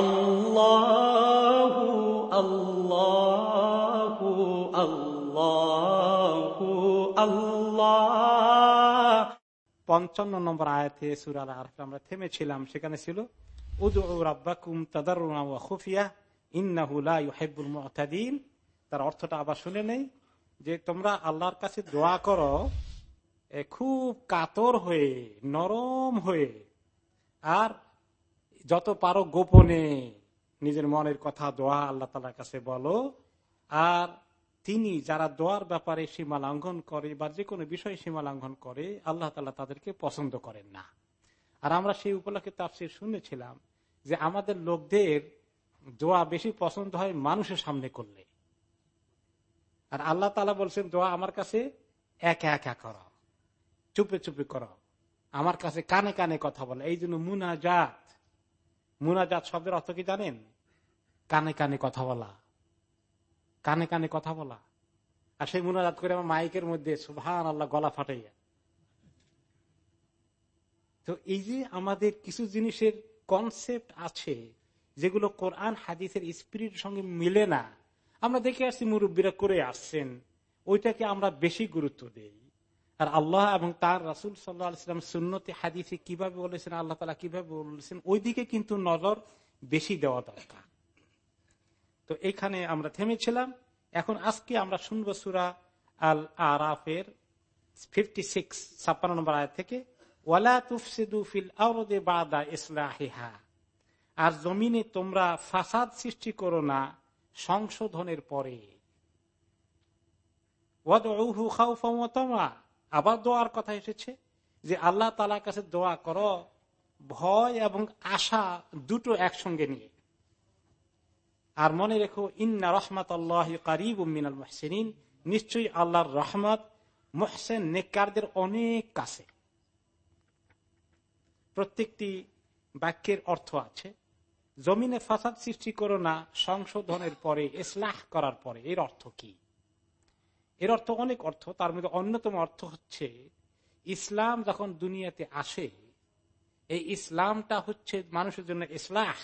আল্লাহ আল্লাহ আল্লাহ আল্লাহ পঞ্চান্ন নম্বর আয়াতে সুরাল আরফে আমরা থেমেছিলাম, সেখানে ছিল তার অর্থটা আবার শুনে নেই, যে তোমরা আল্লাহর কাছে দোয়া করো খুব কাতর হয়ে, নরম হয়ে, আর যত পারো গোপনে নিজের মনের কথা, দোয়া আল্লাহ তালার কাছে বলো। আর তিনি যারা দোয়ার ব্যাপারে সীমা লঙ্ঘন করে বা যে কোনো বিষয়ে সীমা লঙ্ঘন করে, আল্লাহ তালা তাদেরকে পছন্দ করেন না। আর আমরা সেই উপলক্ষে তাফসির শুনেছিলাম যে আমাদের লোকদের দোয়া বেশি পছন্দ হয় মানুষের সামনে করলে। আর আল্লাহ তালা বলছেন, দোয়া আমার কাছে একা একা করো, চুপে চুপে করো। আমার কাছে কানে কানে কথা বলে। এই জন্য মুনাজাত মুনাজাত শব্দের অর্থ কি জানেন? কানে কানে কথা বলা। কানে কানে কথা বলা। আর সেই মুনাজাত করে আমার মাইকের মধ্যে সুভান আল্লাহ গলা ফাটাইয়া। তো এই যে আমাদের কিছু জিনিসের কনসেপ্ট আছে, যেগুলো কোরআন হাদিসের স্পিরিটের সঙ্গে মিলে না, আমরা দেখে আসছি মুরব্বীরা করে আসছেন, ওইটাকে আমরা বেশি গুরুত্ব দেই। আর আল্লাহ এবং তার রাসুল সাল্লাহাম সুন্নতি হাদিসে কীভাবে বলেছেন, আল্লাহ তালা কীভাবে বলেছেন, ওইদিকে কিন্তু নজর বেশি দেওয়া দরকার তো এখানে আমরা থেমেছিলাম এখন আজকে আমরা শুনব সুরা আল আরাফের ফিফটি সিক্স ছাপ্পান্ন নম্বর আয় থেকে, ওয়ালা তুফসিদু ফিল আওরদে বাদা ইসলাহিহা আর জমিনে তোমরা ফাসাদ সৃষ্টি করো না সংশোধনের পরে ওয়াদউহু খাউফাম ওয়া তামা। আবার দোয়ার কথা এসেছে যে আল্লাহ তালার কাছে দোয়া কর, ভয় এবং আশা দুটো একসঙ্গে নিয়ে। আর মনে রেখো, ইন্না রহমত আল্লাহ কারিব মিনাল মহসিন নিশ্চয়ই আল্লাহর রহমত মহসেন নেকারদের অনেক কাছে। প্রত্যেকটি বাক্যের অর্থ আছে, জমিনে ফাসাদ সৃষ্টি করো না, সংশোধনের পরে, ইসলাহ করার পরে, এর অর্থ কি? এর অর্থ অনেক অর্থ, তার মধ্যে অন্যতম অর্থ হচ্ছে ইসলাম যখন দুনিয়াতে আসে, এই ইসলামটা হচ্ছে মানুষের জন্য ইসলাহ।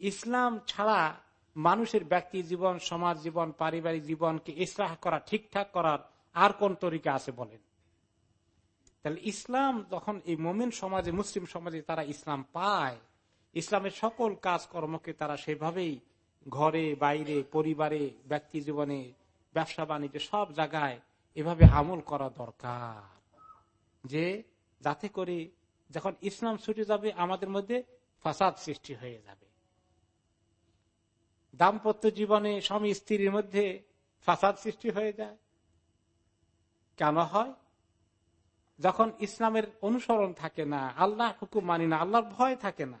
ইসলাম ছাড়া মানুষের ব্যক্তি জীবন, সমাজ জীবন, পারিবারিক জীবনকে ইসলাহ করা, ঠিকঠাক করার আর কোন তরিকা আছে বলেন? তাহলে ইসলাম যখন এই মোমেন সমাজে, মুসলিম সমাজে তারা ইসলাম পায়, ইসলামের সকল কাজকর্মকে তারা সেভাবেই ঘরে, বাইরে, পরিবারে, ব্যক্তি জীবনে ব্যবসা বাণিজ্য সব জায়গায় এভাবে আমল করা দরকার। যে যাতে করে যখন ইসলাম ছুটে যাবে, আমাদের মধ্যে ফাসাদ সৃষ্টি হয়ে যাবে। দাম্পত্য জীবনে স্বামী স্ত্রীর মধ্যে ফাসাদ সৃষ্টি হয়ে যায়। কেন হয়? যখন ইসলামের অনুসরণ থাকে না আল্লাহ হুকুম মানি না, আল্লাহর ভয় থাকে না,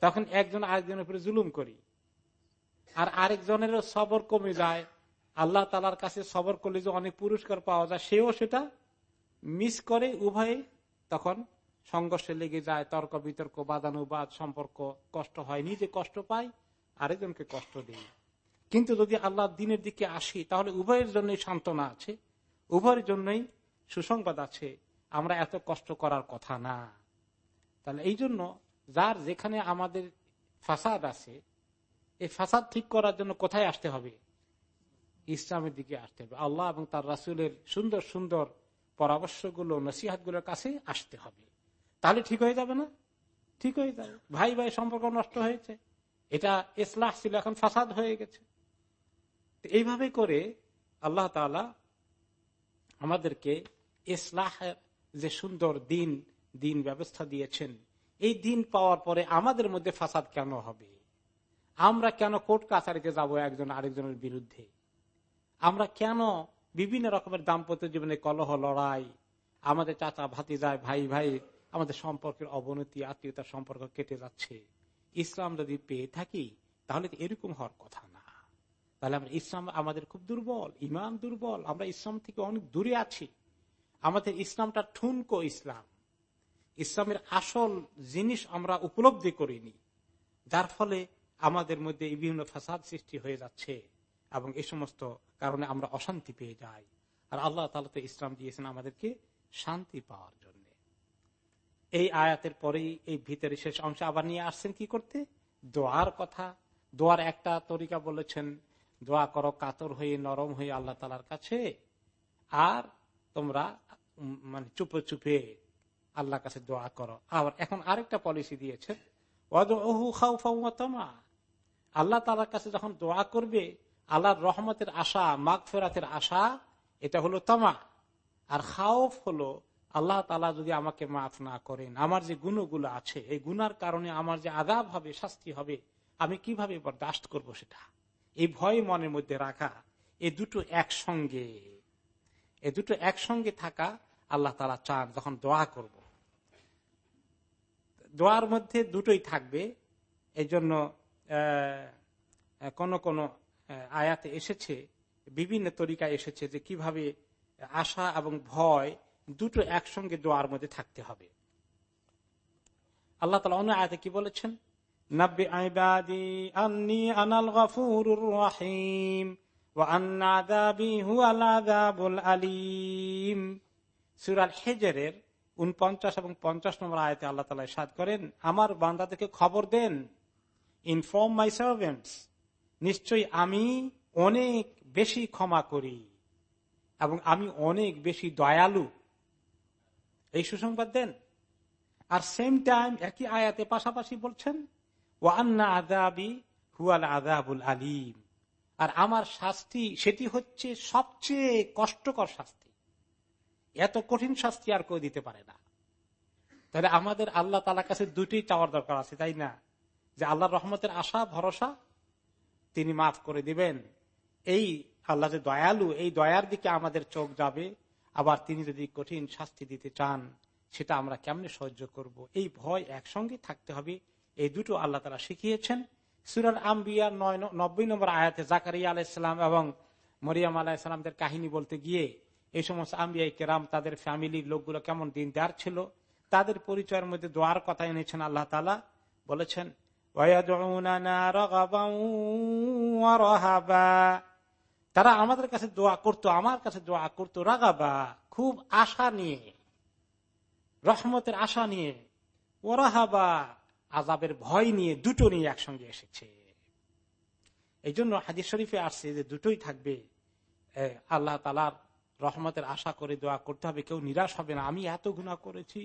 তখন একজন আরেকজনের উপরে জুলুম করি। আর আরেকজনেরও সবর কমে যায় আল্লাহ তালার কাছে সবর করলে যে অনেক পুরস্কার পাওয়া যায়, সেও সেটা মিস করে উভয়ে। তখন সংঘর্ষে লেগে যায়, তর্ক, বিতর্ক, বাদানুবাদ সম্পর্ক কষ্ট হয়, নিজে কষ্ট পায় আরেকজনকে কষ্ট দেয় কিন্তু যদি আল্লাহ দিনের দিকে আসি, তাহলে উভয়ের জন্যই সান্ত্বনা আছে, উভয়ের জন্যই সুসংবাদ আছে, আমরা এত কষ্ট করার কথা না। তাহলে এই জন্য যার যেখানে আমাদের ফাসাদ আছে, এই ফাসাদ ঠিক করার জন্য কোথায় আসতে হবে? ইসলামের দিকে আসতে হবে। আল্লাহ এবং তার রাসুলের সুন্দর সুন্দর পরামর্শগুলো, নসিহাতগুলোর কাছে আসতে হবে। তাহলে ঠিক হয়ে যাবে না? ঠিক হয়ে যাবে। ভাই ভাই সম্পর্ক নষ্ট হয়েছে। এটা ইসলাহ ছিল, এখন ফাসাদ হয়ে গেছে। এইভাবে করে আল্লাহ তালা আমাদেরকে ইসলাহের যে সুন্দর দিন দিন ব্যবস্থা দিয়েছেন, এই দিন পাওয়ার পরে আমাদের মধ্যে ফাসাদ কেন হবে? আমরা কেন কোর্ট কাছারিতে যাব একজন আরেকজনের বিরুদ্ধে? আমরা কেন বিভিন্ন রকমের দাম্পত্য জীবনে কলহ লড়াই, আমাদের চাচা ভাতি যায় ভাই ভাই, আমাদের সম্পর্কের অবনতি, আত্মীয়তার সম্পর্ক কেটে যাচ্ছে। ইসলাম যদি পেয়ে থাকি, তাহলে তো এরকম হওয়ার কথা না। তাহলে আমরা ইসলাম আমাদের খুব দুর্বল, ইমান দুর্বল, আমরা ইসলাম থেকে অনেক দূরে আছি। আমাদের ইসলামটা ঠুনকো ইসলাম। ইসলামের আসল জিনিস আমরা উপলব্ধি করিনি, যার ফলে আমাদের মধ্যে বিভিন্ন ফাসাদ সৃষ্টি হয়ে যাচ্ছে। এবং এই সমস্ত কারণে আমরা অশান্তি পেয়ে যাই। আর আল্লাহ তালা তো ইসলাম দিয়েছেন আমাদেরকে শান্তি পাওয়ার জন্য। এই আয়াতের পরেই এই ভিতরে শেষ অংশ আবার নিয়ে আসছেন কি করতে? দোয়ার কথা। দোয়ার একটা তরিকা বলেছেন, দোয়া করো কাতর হয়ে, নরম হয়ে আল্লাহ তালার কাছে। আর তোমরা মানে চুপে চুপে আল্লাহ কাছে দোয়া করো। আবার এখন আরেকটা পলিসি দিয়েছে আল্লাহ তালার কাছে যখন দোয়া করবে আল্লাহর রহমতের আশা মাগ ফেরাতের আশা, এটা হলো তমা। আর খাওফ হলো, আল্লাহ তালা যদি আমাকে মাফ না করেন, আমার যে গুণগুলো আছে, এই গুনার কারণে আমার যে আদাব হবে, শাস্তি হবে, আমি কীভাবে বরদাস্ত করব সেটা? এই ভয় মনের মধ্যে রাখা, এ দুটো একসঙ্গে। এ দুটো একসঙ্গে থাকা, আল্লাহ তালা চান যখন দোয়া করব। দোয়ার মধ্যে দুটোই থাকবে এই জন্য কোন কোন আয়াতে এসেছে, বিভিন্ন তরিকা এসেছে যে কীভাবে আশা এবং ভয় দুটো একসঙ্গে দোয়ার মধ্যে থাকতে হবে। আল্লাহ তালা অন্য আয়াতে কি বলেছেন? নব্বে আইবাদি আন্নি আনাল গফুর রাহিম আলিম। সুরাল হেজের উনপঞ্চাশ এবং পঞ্চাশ নম্বর আয়তে আল্লাহ সাদ করেন, আমার বান্দাদেরকে খবর দেন ইনফর্ম মাই সার্ভেন্টস নিশ্চয়ই আমি অনেক বেশি ক্ষমা করি এবং আমি অনেক বেশি দয়ালু। এই সুসংবাদ দেন। আর সেম টাইম একই আয়াতে পাশাপাশি বলছেন ও আন্না আদাবি হুয়াল আদাবুল আলিম। আর আমার শাস্তি সেটি হচ্ছে সবচেয়ে কষ্টকর শাস্তি। এত কঠিন শাস্তি আর কেউ দিতে পারে না। তাহলে আমাদের আল্লাহ তালা কাছে দুটি চাওয়ার দরকার আছে, তাই না? যে আল্লাহ রহমতের আশা, ভরসা তিনি মাফ করে দিবেন। এই আল্লাহ যে দয়ালু, এই দয়ার দিকে আমাদের চোখ যাবে। আবার তিনি যদি কঠিন শাস্তি দিতে চান, সেটা আমরা কেমনে সহ্য করব? এই ভয় একসঙ্গে থাকতে হবে। এই দুটো আল্লাহ তারা শিখিয়েছেন। সুরাল আম্বিয়ার নয় নব্বই নম্বর আয়াতে জাকারিয়া আলাইসালাম এবং মরিয়াম আলাহিসামদের কাহিনী বলতে গিয়ে এই সমস্ত আম্বিয়া কেরাম, তাদের ফ্যামিলির লোকগুলো কেমন দিন দেয়ার ছিল, তাদের পরিচয়ের মধ্যে দোয়ার কথা এনেছেন আল্লাহ তালা বলেছেন তারা আমাদের কাছে দোয়া করতো, আমার কাছে দোয়া করতো, রাগাবা, খুব আশা নিয়ে, রহমতের আশা নিয়ে, ওরাহাবা আজাবের ভয় নিয়ে দুটো নিয়ে একসঙ্গে এসেছে। এই জন্য হাদিস শরীফে আসছে যে দুটোই থাকবে আল্লাহ তালার রহমতের আশা করে দোয়া করতে হবে, কেউ নিরাশ হবে না, আমি এত গুণা করেছি,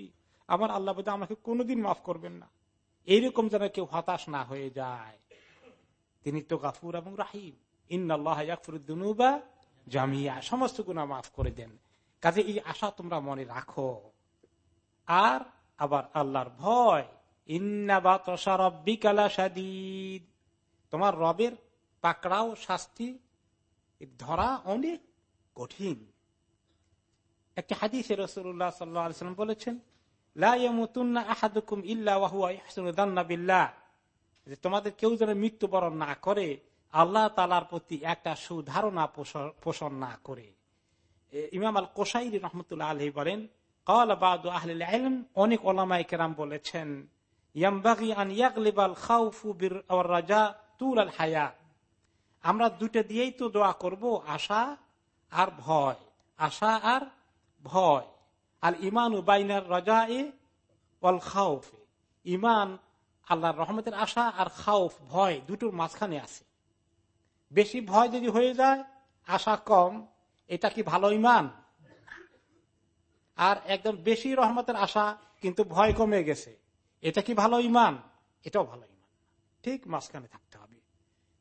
আমার আল্লাহ বোধ আমাকে কোনোদিন মাফ করবেন না। এইরকম যেন কেউ হতাশ না হয়ে যায়। তিনি তো গাফুর এবং রাহিম। ইন্নআল্লাহরুদ্দুনুবা জামিয়া। সমস্ত গুণা মাফ করে দেন। কাজে এই আশা তোমরা মনে রাখো। আর আবার আল্লাহর ভয় তোমার রবের পাকড়াও শাস্তি ধরা অনেক কঠিন। একটি হাদিসে রসুল্লাহ সাল্লাম বলেছেন তোমাদের কেউ যেন মৃত্যুবরণ না করে, আল্লাহ তালার প্রতি একটা সুধারণা পোষণ না করে। ইমাম আল কোসাই রহমতুল্লাহ আলহী বলেন অনেক ওলামাই কেরাম বলেছেন আমরা দুটো দিয়েই তো দোয়া করব, আশা আর ভয়। আশা আর ভয়। আর ইমান উবাইনার রাজা এ অল খাউফ। ইমান আল্লাহর রহমতের আশা আর খাউফ, ভয় দুটোর মাঝখানে আছে। বেশি ভয় যদি হয়ে যায়, আশা কম, এটা কি ভালো ইমান? আর একদম বেশি রহমতের আশা, কিন্তু ভয় কমে গেছে, এটা কি ভালো ইমান? এটাও ভালো ইমান। ঠিক মাঝখানে থাকতে হবে।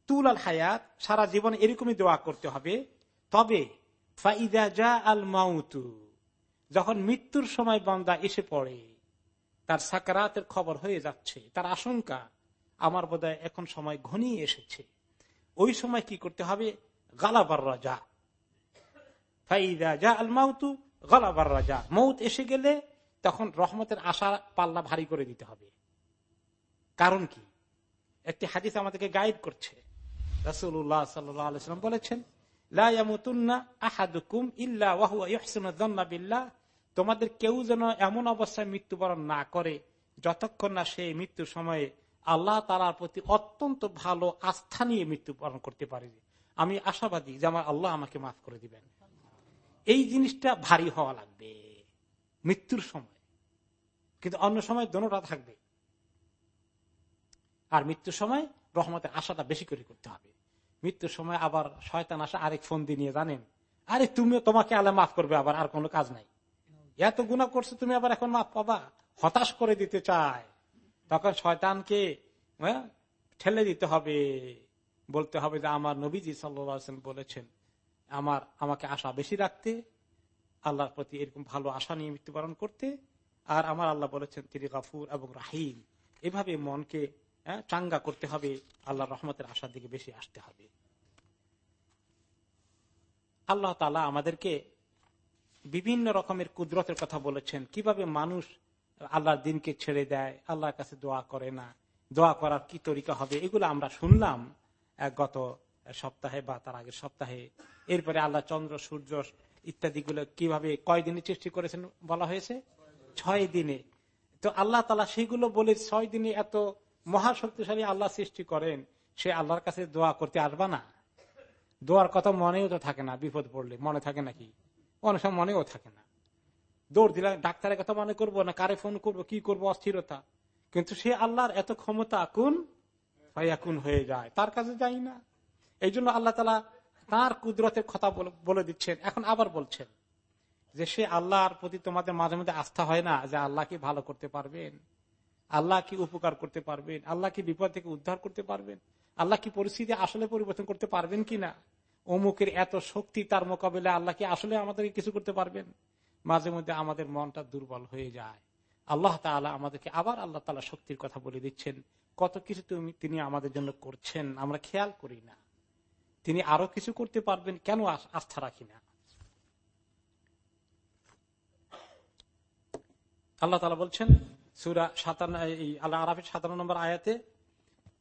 তুল আল হায়াত, সারা জীবন এরকমই দোয়া করতে হবে। তবে, ফাইদা যা আল মাউতু। যখন মৃত্যুর সময় বন্দা এসে পড়ে, তার সাকারাতের খবর হয়ে যাচ্ছে, তার আশঙ্কা, আমার বোধ এখন সময় ঘনিয়ে এসেছে। ওই সময় কি করতে হবে? গালাবার রাজা। ফাইদা যা আল মাউতু, গালাবার রাজা। মৌত এসে গেলে তখন রহমতের আশা পাল্লা ভারী করে দিতে হবে। কারণ কি? একটি হাদিস আমাদেরকে গাইড করছে। রসুল্লাহ সাল্লাম বলেছেন তোমাদের কেউ যেন এমন অবস্থায় মৃত্যুবরণ না করে, যতক্ষণ না সে মৃত্যুর সময়ে আল্লাহ তালার প্রতি অত্যন্ত ভালো আস্থা নিয়ে মৃত্যুবরণ করতে পারে। আমি আশাবাদী যে আমার আল্লাহ আমাকে মাফ করে দিবেন। এই জিনিসটা ভারী হওয়া লাগবে মৃত্যুর সময়। কিন্তু অন্য সময় দোনোটা থাকবে। আর মৃত্যুর সময় রহমতের আশাটা বেশি করে করতে হবে। মৃত্যুর সময় আবার শয়তান আসা আরেক ফোন দিয়ে নিয়ে জানেন, আরে তুমিও তোমাকে আলে মাফ করবে, আবার আর কোনো কাজ নাই। এত গুণা করছ তুমি আবার এখন মাফ পাবা। হতাশ করে দিতে চায়। তখন শয়তানকে হ্যাঁ, ঠেলে দিতে হবে। বলতে হবে যে আমার নবীজি সাল্লাম বলেছেন আমার আমাকে আশা বেশি রাখতে আল্লাহর প্রতি এরকম ভালো আশা নিয়ে মৃত্যুবরণ করতে আর আমার আল্লাহ বলেছেন তিনি গাফুর এবং রাহিম। এভাবে মনকে হ্যাঁ, চাঙ্গা করতে হবে আল্লাহ রহমতের আশার দিকে বেশি আসতে হবে। আল্লাহ তালা আমাদেরকে বিভিন্ন রকমের কুদরতের কথা বলেছেন। কীভাবে মানুষ আল্লাহর দিনকে ছেড়ে দেয়, আল্লাহর কাছে দোয়া করে না, দোয়া করার কি তরিকা হবে, এগুলো আমরা শুনলাম গত সপ্তাহে বা তার আগের সপ্তাহে। এরপরে আল্লাহ চন্দ্র, সূর্য ইত্যাদি গুলো কীভাবে কয় দিনে সৃষ্টি করেছেন বলা হয়েছে? ছয় দিনে। তো আল্লাহ তালা সেগুলো বলে ছয় দিনে এত মহাশক্তিশালী আল্লাহ সৃষ্টি করেন, সে আল্লাহর কাছে দোয়া করতে আসবা না। দোয়ার কথা মনেও তো থাকে না, বিপদ পড়লে। মনে থাকে নাকি? অনেক সময় মনেও থাকে না। দৌড় দিলে ডাক্তারের কথা মনে করব না, কারে ফোন করব, কি করব, অস্থিরতা। কিন্তু সে আল্লাহর এত ক্ষমতা কোন? কোন হয়ে যায়, তার কাছে যাই না। এই জন্য আল্লাহ তালা তার কুদরতের কথা বলে দিচ্ছেন। এখন আবার বলছেন যে সে আল্লাহর প্রতি তোমাদের মাঝে মধ্যে আস্থা হয় না যে আল্লাহ কি ভালো করতে পারবেন? আল্লাহ কি উপকার করতে পারবেন? আল্লাহ কি বিপদ থেকে উদ্ধার করতে পারবেন? আল্লাহ কি পরিস্থিতি আসলে পরিবর্তন করতে পারবেন কিনা? অমুকের এত শক্তি তার মোকাবিলায় আল্লাহ কি আসলে আমাদেরকে কিছু করতে পারবেন? মাঝে মধ্যে আমাদের মনটা দুর্বল হয়ে যায়। আল্লাহ তালা আমাদেরকে আবার আল্লাহ তালা শক্তির কথা বলে দিচ্ছেন। কত কিছু তুমি তিনি আমাদের জন্য করছেন, আমরা খেয়াল করি না। তিনি আরও কিছু করতে পারবেন, কেন আস্থা রাখি না? আল্লাহ তালা বলছেন, সুরা সাতান্ন আল্লাহ আরাফের সাতান্ন নম্বর আয়াতে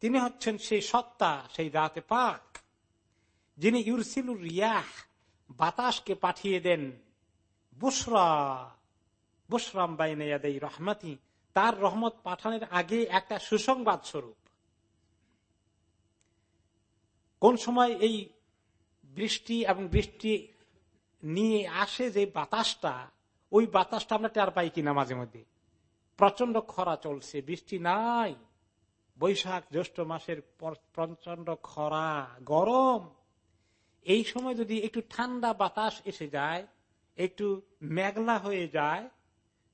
তিনি হচ্ছেন সেই সত্তা, সেই দাঁতে পাক, যিনি ইউরসিলুর রিয়াহ, বাতাসকে পাঠিয়ে দেন। বুসরা বুসরাম বাইনে রহমাতি, তার রহমত পাঠানোর আগে একটা সুসংবাদ স্বরূপ। কোন সময় এই বৃষ্টি এবং বৃষ্টি নিয়ে আসে যে বাতাসটা, ওই বাতাসটা আমরা টের পাই কিনা মাঝে মধ্যে। প্রচণ্ড খরা চলছে, বৃষ্টি নাই। বৈশাখ জ্যৈষ্ঠ মাসের প্রচণ্ড খরা, গরম। এই সময় যদি একটু ঠান্ডা বাতাস এসে যায়, একটু মেঘলা হয়ে যায়,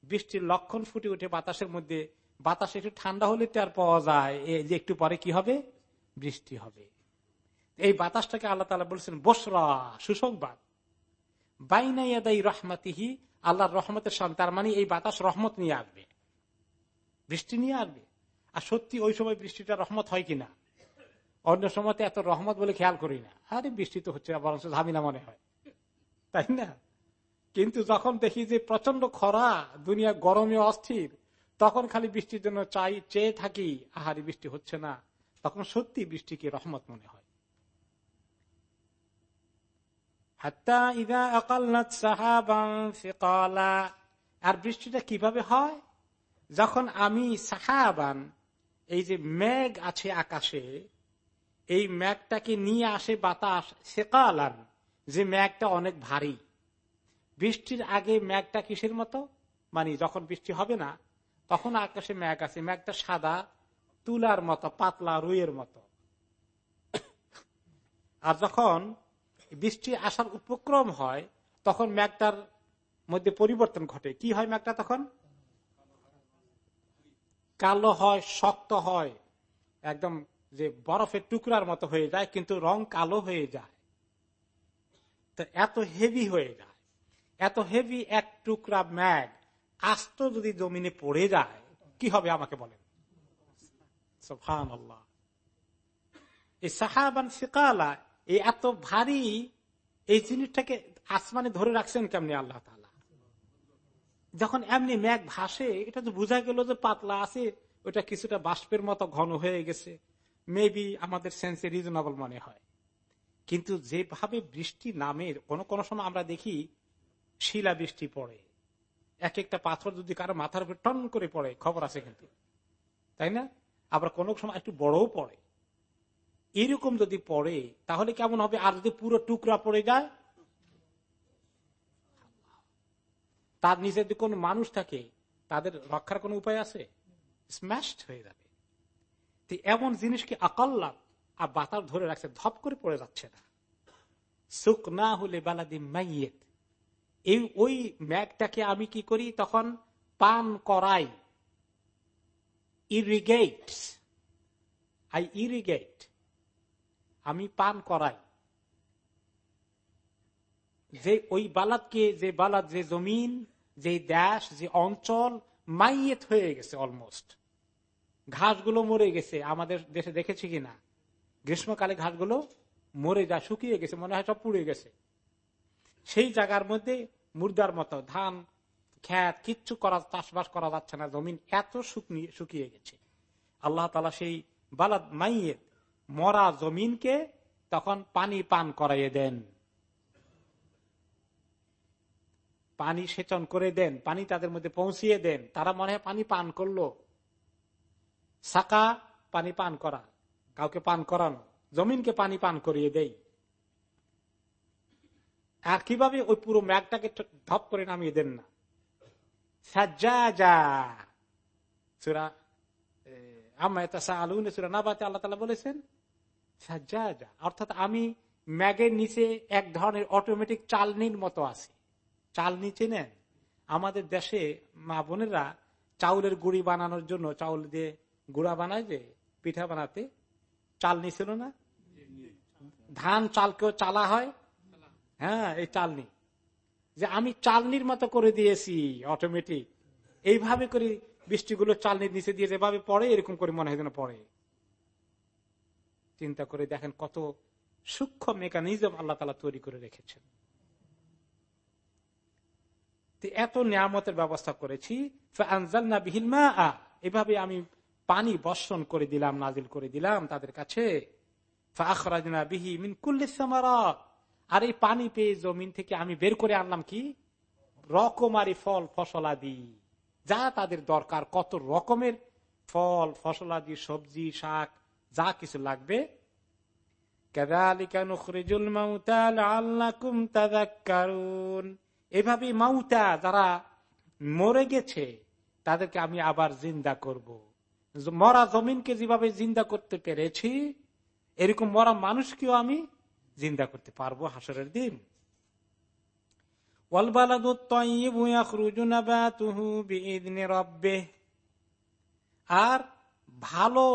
বৃষ্টির লক্ষণ ফুটে উঠে বাতাসের মধ্যে, বাতাস একটু ঠান্ডা হলে তার পাওয়া যায়। যে একটু পরে কি হবে? বৃষ্টি হবে। এই বাতাসটাকে আল্লাহ তালা বলছেন বসরা সুসংবাদ। বাইনাইয়াদাই রহমাতিহি, আল্লাহর রহমতের তার মানে এই বাতাস রহমত নিয়ে আসবে। বৃষ্টি নিয়ে আসবে। আর সত্যি ওই সময় বৃষ্টিটা রহমত হয় কিনা? অন্য সময় এত রহমত বলে খেয়াল করি না। আরে, বৃষ্টি তো হচ্ছে বরঞ্চ ঝামিনা মনে হয়। তাই না? কিন্তু যখন দেখি যে প্রচণ্ড খরা, দুনিয়া গরমে অস্থির, তখন খালি বৃষ্টির জন্য চাই, চেয়ে থাকি, আহারি, বৃষ্টি হচ্ছে না। তখন সত্যি বৃষ্টিকে রহমত মনে হয়। আর বৃষ্টিটা কীভাবে হয়? যখন আমি সাহাবান এই যে মেঘ আছে আকাশে, এই ম্যাগটাকে নিয়ে আসে বাতাস সেকালান, যে ম্যাগটা অনেক ভারী। বৃষ্টির আগে ম্যাগটা কিসের মতো? মানে যখন বৃষ্টি হবে না, তখন আকাশে ম্যাগ আছে। ম্যাগটা সাদা, তুলার মতো, পাতলা, রুইয়ের মতো। আর যখন বৃষ্টি আসার উপক্রম হয়, তখন ম্যাগটার মধ্যে পরিবর্তন ঘটে। কি হয় ম্যাগটা তখন? কালো হয়, শক্ত হয়, একদম যে বরফের টুকরার মতো হয়ে যায়, কিন্তু রং কালো হয়ে যায়। তো এত হেভি হয়ে যায়। এত হেভি এক টুকরা ম্যাগ আস্ত যদি জমিনে পড়ে যায়, কি হবে আমাকে বলেন? এই সাহাবান শিকালা এই এত ভারী, এই জিনিসটাকে আসমানে ধরে রাখছেন কেমনি আল্লাহ তালা যখন এমনি ম্যাঘ ভাসে, এটা তো বোঝা গেল যে পাতলা আছে, ওটা কিছুটা বাষ্পের মতো ঘন হয়ে গেছে। মেবি আমাদের সেন্সে রিজনেবল মনে হয়। কিন্তু যেভাবে বৃষ্টি নামে, কোন কোন সময় আমরা দেখি শিলা বৃষ্টি পড়ে। এক একটা পাথর যদি কারও মাথার উপর টন করে পড়ে, খবর আছে কিন্তু। তাই না? আবার কোন সময় একটু বড়ও পড়ে। এরকম যদি পড়ে, তাহলে কেমন হবে? আর যদি পুরো টুকরা পড়ে যায় তার নিচে যদি কোন মানুষ থাকে, তাদের রক্ষার কোন উপায় আছে? স্ম্যাশড হয়ে যাবে। এমন জিনিসকে আকাল্লা আর বাতাস ধরে রাখছে, ধপ করে পড়ে যাচ্ছে না। সুখ না হলে বালাদি মাইয়েত। এই ওই ম্যাগটাকে আমি কি করি তখন? পান করাই। ইরিগেট আই ইরিগেট আমি পান করাই। যে ওই বালাদকে, যে বালাদ, যে জমিন যে দেশ, যে অঞ্চল মাইয়েত হয়ে গেছে অলমোস্ট ঘাসগুলো মরে গেছে। আমাদের দেশে দেখেছি কিনা? গ্রীষ্মকালে ঘাসগুলো মরে যা শুকিয়ে গেছে, মনে হয় সব পুড়ে গেছে। সেই জায়গার মধ্যে মুর্দার মতো ধান খ্যাত কিচ্ছু করা, চাষবাস করা যাচ্ছে না, জমিন এত শুকিয়ে গেছে। আল্লাহ তালা সেই বালাদ মাইয়ের মরা জমিনকে তখন পানি পান করাইয়ে দেন। পানি সেচন করে দেন, পানি তাদের মধ্যে পৌঁছিয়ে দেন। তারা মনে হয় পানি পান করল। সাকা পানি পান করা, কাউকে পান করানো, জমিনকে পানি পান করিয়ে দেই। আর কীভাবে ওই পুরো ম্যাগটাকে ধপ করে নামিয়ে দেন না? বলেছেন অর্থাৎ আমি ম্যাগের নিচে এক ধরনের অটোমেটিক চালনির মতো আছে। চাল নিচে নেন। আমাদের দেশে মা বোনেরা চাউলের গুড়ি বানানোর জন্য চাউল দিয়ে গুড়া বানায় যে, পিঠা বানাতে। চাল নিছিল না? ধান চালকেও চালা হয়। হ্যাঁ এই চালনি। যে আমি চালনির মতো করে দিয়েছি অটোমেটিক এইভাবে করে বৃষ্টিগুলো চালনির নিচে দিয়ে যেভাবে পড়ে, এরকম করে মনে হয় যেন পড়ে। চিন্তা করে দেখেন কত সূক্ষ্ম মেকানিজম আল্লাহ তালা তৈরি করে রেখেছেন। এত নিয়ামতের ব্যবস্থা করেছি এভাবে আমি পানি বর্ষণ করে দিলাম, নাজিল করে দিলাম তাদের কাছে। আর এই পানি পেয়ে জমিন থেকে আমি বের করে আনলাম কি? রকমারি ফল ফসলাদি। যা তাদের দরকার, কত রকমের ফল, ফসলাদি, সবজি, শাক, যা কিছু লাগবে। এভাবে মাউতা যারা মরে গেছে, তাদেরকে আমি আবার জিন্দা করব। মরা জমিনকে যেভাবে জিন্দা করতে পেরেছি, এরকম মরা মানুষকেও আমি জিন্দা করতে পারব হাসরের দিন আর ভালো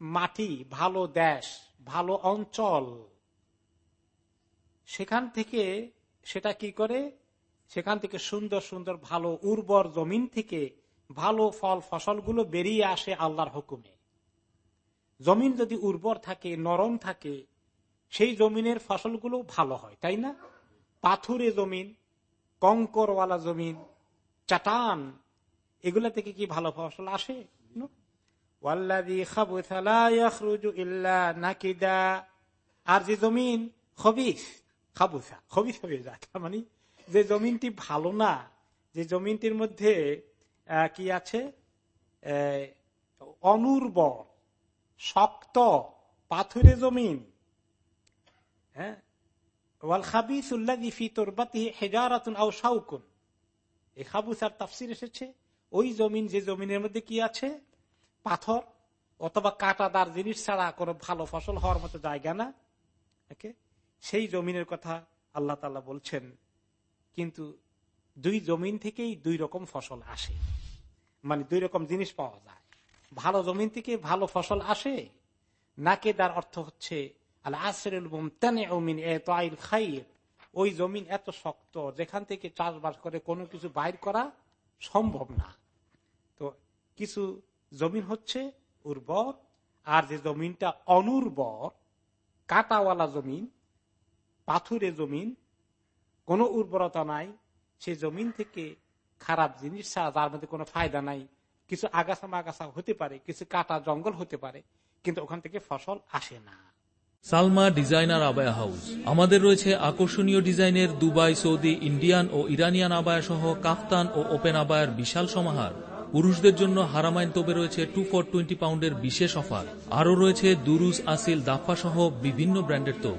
মাটি, ভালো দেশ, ভালো অঞ্চল, সেখান থেকে সেটা কি করে? সেখান থেকে সুন্দর সুন্দর ভালো উর্বর জমিন থেকে ভালো ফল, ফসলগুলো বেরিয়ে আসে আল্লাহর হুকুমে। জমিন যদি উর্বর থাকে, নরম থাকে, সেই জমিনের ফসলগুলো ভালো হয়, তাই না? পাথুরে জমিন, কঙ্করওয়ালা জমিন, চাটান, এগুলা থেকে কি ভালো ফসল আসে? আর যে জমিন হবিস খাবুসা হবিস হয়ে যায়। তার মানে যে জমিনটি ভালো না, যে জমিনটির মধ্যে কি আছে? অনুর্বর, শক্ত পাথুরে জমিন। হ্যাঁ? এসেছে। ওই জমিন, যে জমিনের মধ্যে কি আছে? পাথর অথবা কাটাদার জিনিস ছাড়া কোনো ভালো ফসল হওয়ার মতো জায়গা না। সেই জমিনের কথা আল্লাহ তাল্লাহ বলছেন, কিন্তু দুই জমিন থেকেই দুই রকম ফসল আসে। মানে দুই রকম জিনিস পাওয়া যায়। ভালো জমিন থেকে ভালো ফসল আসে, নাকে তার অর্থ হচ্ছে ওই জমিন এত শক্ত, যেখান থেকে চাষবাস করে কোনো কিছু বাইর করা সম্ভব না। তো কিছু জমিন হচ্ছে উর্বর, আর যে জমিনটা অনুর্বর, কাটাওয়ালা জমিন পাথুরে জমিন, কোনো উর্বরতা নাই সেই জমিন থেকে খারাপ জিনিস ছাড়া যার মধ্যে কোনো ফায়দা নাই। কিছু আগাছা মাগাছা হতে পারে, কিছু কাটা জঙ্গল হতে পারে, কিন্তু ওখান থেকে ফসল আসে না। সালমা ডিজাইনার আবায়া হাউস। আমাদের রয়েছে আকর্ষণীয় ডিজাইনের দুবাই, সৌদি, ইন্ডিয়ান ও ইরানিয়ান আবায়া সহ কাফতান ও ওপেন আবায়ের বিশাল সমাহার। পুরুষদের জন্য হারামাইন তোবে রয়েছে টু ফর টোয়েন্টি পাউন্ডের বিশেষ অফার। আরও রয়েছে দুরুজ, আসিল, দাফা সহ বিভিন্ন ব্র্যান্ডের তোপ।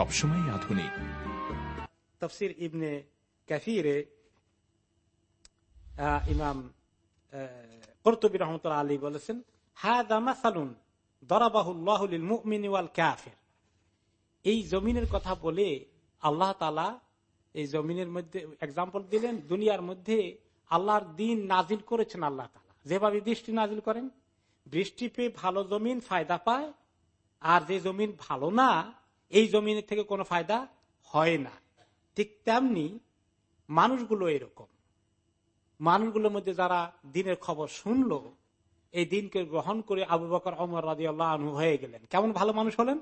সবসময় আধুনিক। তফসির ইবনে আহ, ইমাম কর্তবী রহমতুল্লাহ আলী বলেছেন ওয়াল কাফির। এই জমিনের কথা বলে আল্লাহ তালা এই জমিনের মধ্যে এক্সাম্পল দিলেন দুনিয়ার মধ্যে আল্লাহর দিন নাজিল করেছেন আল্লাহ তালা যেভাবে বৃষ্টি নাজিল করেন বৃষ্টি পেয়ে ভালো জমিন ফায়দা পায় আর যে জমিন ভালো না এই জমিনের থেকে কোনো ফায়দা হয় না। ঠিক তেমনি মানুষগুলো এরকম। মানুষগুলোর মধ্যে যারা দিনের খবর শুনলো, এই দিনকে গ্রহণ করে আবু বকর অমর রাজি আল্লাহ হয়ে গেলেন। কেমন ভালো মানুষ হলেন?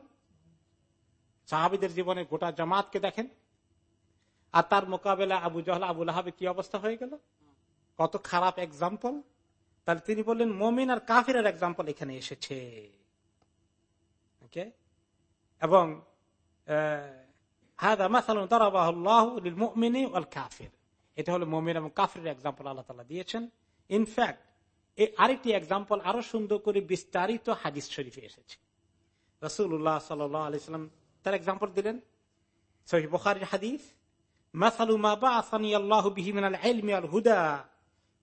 সাহাবিদের জীবনে গোটা জামাতকে দেখেন। আর তার মোকাবেলা আবু জহল আবুল আহাবে কি অবস্থা হয়ে গেল? কত খারাপ এক্সাম্পল তাহলে তিনি বললেন, মমিন আর কাফিরের এক্সাম্পল এখানে এসেছে। এবং হাদা মাসালুন দারাবাহুল্লাহ লিল মুমিনি ওয়াল কাফির। এটা হলো মুমিন এবং কাফিরের এক্সাম্পল আল্লাহ তাআলা দিয়েছেন। ইনফ্যাক্ট এই আরেকটি এক্সাম্পল আরও সুন্দর করে বিস্তারিত হাদিস শরীফে এসেছে। রসুল্লাহ সাল্লাম তার এক্সাম্পল দিলেন। সহি বখারির হাদিস, মাসালু মা বাআসানি আল্লাহু বিহি মিনাল ইলমি ওয়াল হুদা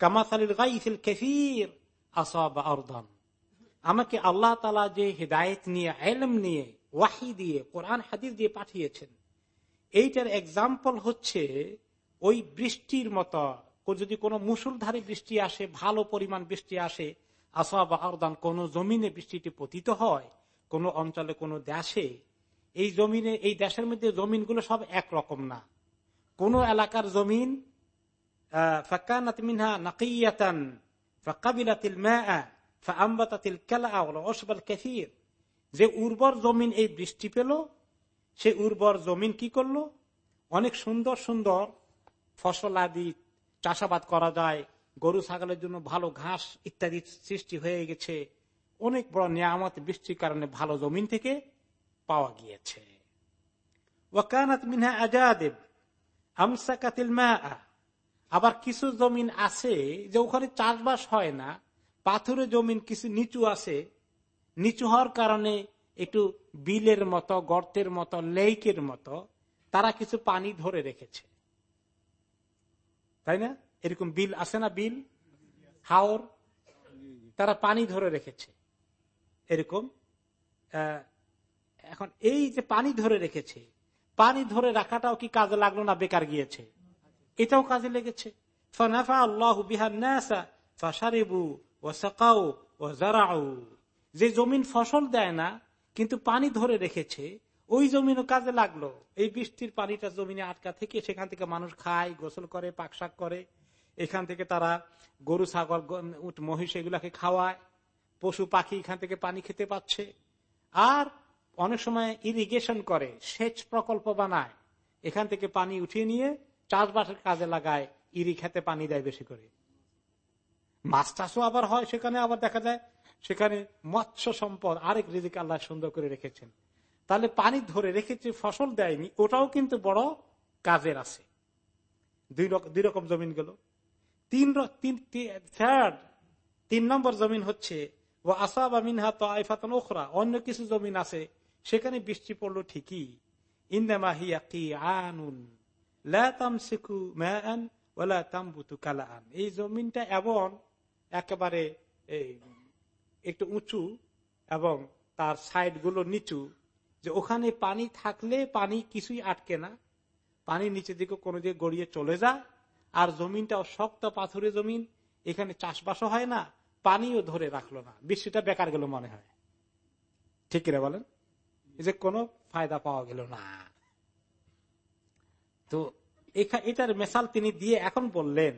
কামাসালিল গাইসিল কাসীর আসাবা আমাকে আল্লাহ তালা যে হৃদায়ত নিয়ে এলম নিয়ে ওয়াহি দিয়ে, কোরআন হাদিস দিয়ে পাঠিয়েছেন। এইটার এক্সাম্পল হচ্ছে ওই বৃষ্টির মতো যদি কোনো মুসুলধারে বৃষ্টি আসে, ভালো পরিমাণ বৃষ্টি আসে আসা বা আরদান, কোন জমিনে বৃষ্টিটি পতিত হয়, কোন অঞ্চলে, কোন দেশে, এই জমিনে, এই দেশের মধ্যে জমিনগুলো সব একরকম না। কোন এলাকার জমিন ফাকানাত মিনহা নাকিয়াতান, ফাকাবিলাতিল মাআ, ফাআমবাতাতিল কালা ওয়াল উশবাল যে উর্বর জমিন এই বৃষ্টি পেল, সে উর্বর জমিন কি করল? অনেক সুন্দর সুন্দর ফসল আদি চাষাবাদ করা যায়, গরু ছাগলের জন্য ভালো ঘাস ইত্যাদি সৃষ্টি হয়ে গেছে। অনেক বড় নিয়ামত বৃষ্টির কারণে ভালো জমিন থেকে পাওয়া গিয়েছে। আজাদেব আবার কিছু জমিন আছে যে ওখানে চাষবাস হয় না পাথরের জমিন কিছু নিচু আছে নিচু হওয়ার কারণে একটু বিলের মতো, গর্তের মতো, লেকের মতো তারা কিছু পানি ধরে রেখেছে। তাই না? এরকম বিল আছে না বিল? হাওর? তারা পানি ধরে রেখেছে। এরকম এখন এই যে পানি ধরে রেখেছে, পানি ধরে রাখাটাও কি কাজে লাগল না বেকার গিয়েছে? এটাও কাজে লেগেছে। ফনাফা আল্লাহ বিহার নাসা ফাসারিবু ও সাকাউ ও জারাউ। যে জমিন ফসল দেয় না, কিন্তু পানি ধরে রেখেছে, ওই জমিনও কাজে লাগল। এই বৃষ্টির পানিটা জমিনে আটকা থেকে সেখান থেকে মানুষ খায়, গোসল করে পাকশাক করে। এখান থেকে তারা গরু, ছাগল উঠ মহিষ এগুলাকে খাওয়ায়। পশু, পাখি এখান থেকে পানি খেতে পাচ্ছে। আর অনেক সময় ইরিগেশন করে, সেচ প্রকল্প বানায়। এখান থেকে পানি উঠিয়ে নিয়ে চাষবাসের কাজে লাগায়, ইরি খেতে পানি দেয় বেশি করে। মাছ চাষও আবার হয় সেখানে, আবার দেখা যায় সেখানে মৎস্য সম্পদ আরেক রিজিক আল্লাহ সুন্দর করে রেখেছেন। তাহলে পানি ধরে রেখেছে, ফসল দেয়নি, ওটাও কিন্তু বড় কাজের আছে। দুই রকম জমিন গেল। তিন থার্ড তিন নম্বর জমিন হচ্ছে ও আসা বা মিনহা তো আইফাতন ওখরা অন্য কিছু জমিন আছে, সেখানে বৃষ্টি পড়ল ঠিকই। ইন্দামাহিয়া কি আনুন এই জমিনটা এমন, একেবারে একটু উঁচু এবং তার সাইডগুলো নিচু, যে ওখানে পানি থাকলে পানি কিছুই আটকে না। পানি নিচের দিকে কোনো দিকে গড়িয়ে চলে যায় আর জমিনটাও শক্ত পাথরের জমিন, এখানে চাষবাসও হয় না, পানিও ধরে রাখল না। বৃষ্টিটা বেকার গেল মনে হয়। ঠিক কিনা বলেন? যে কোনো ফায়দা পাওয়া গেল না। তো এটার মেসাল তিনি দিয়ে এখন বললেন,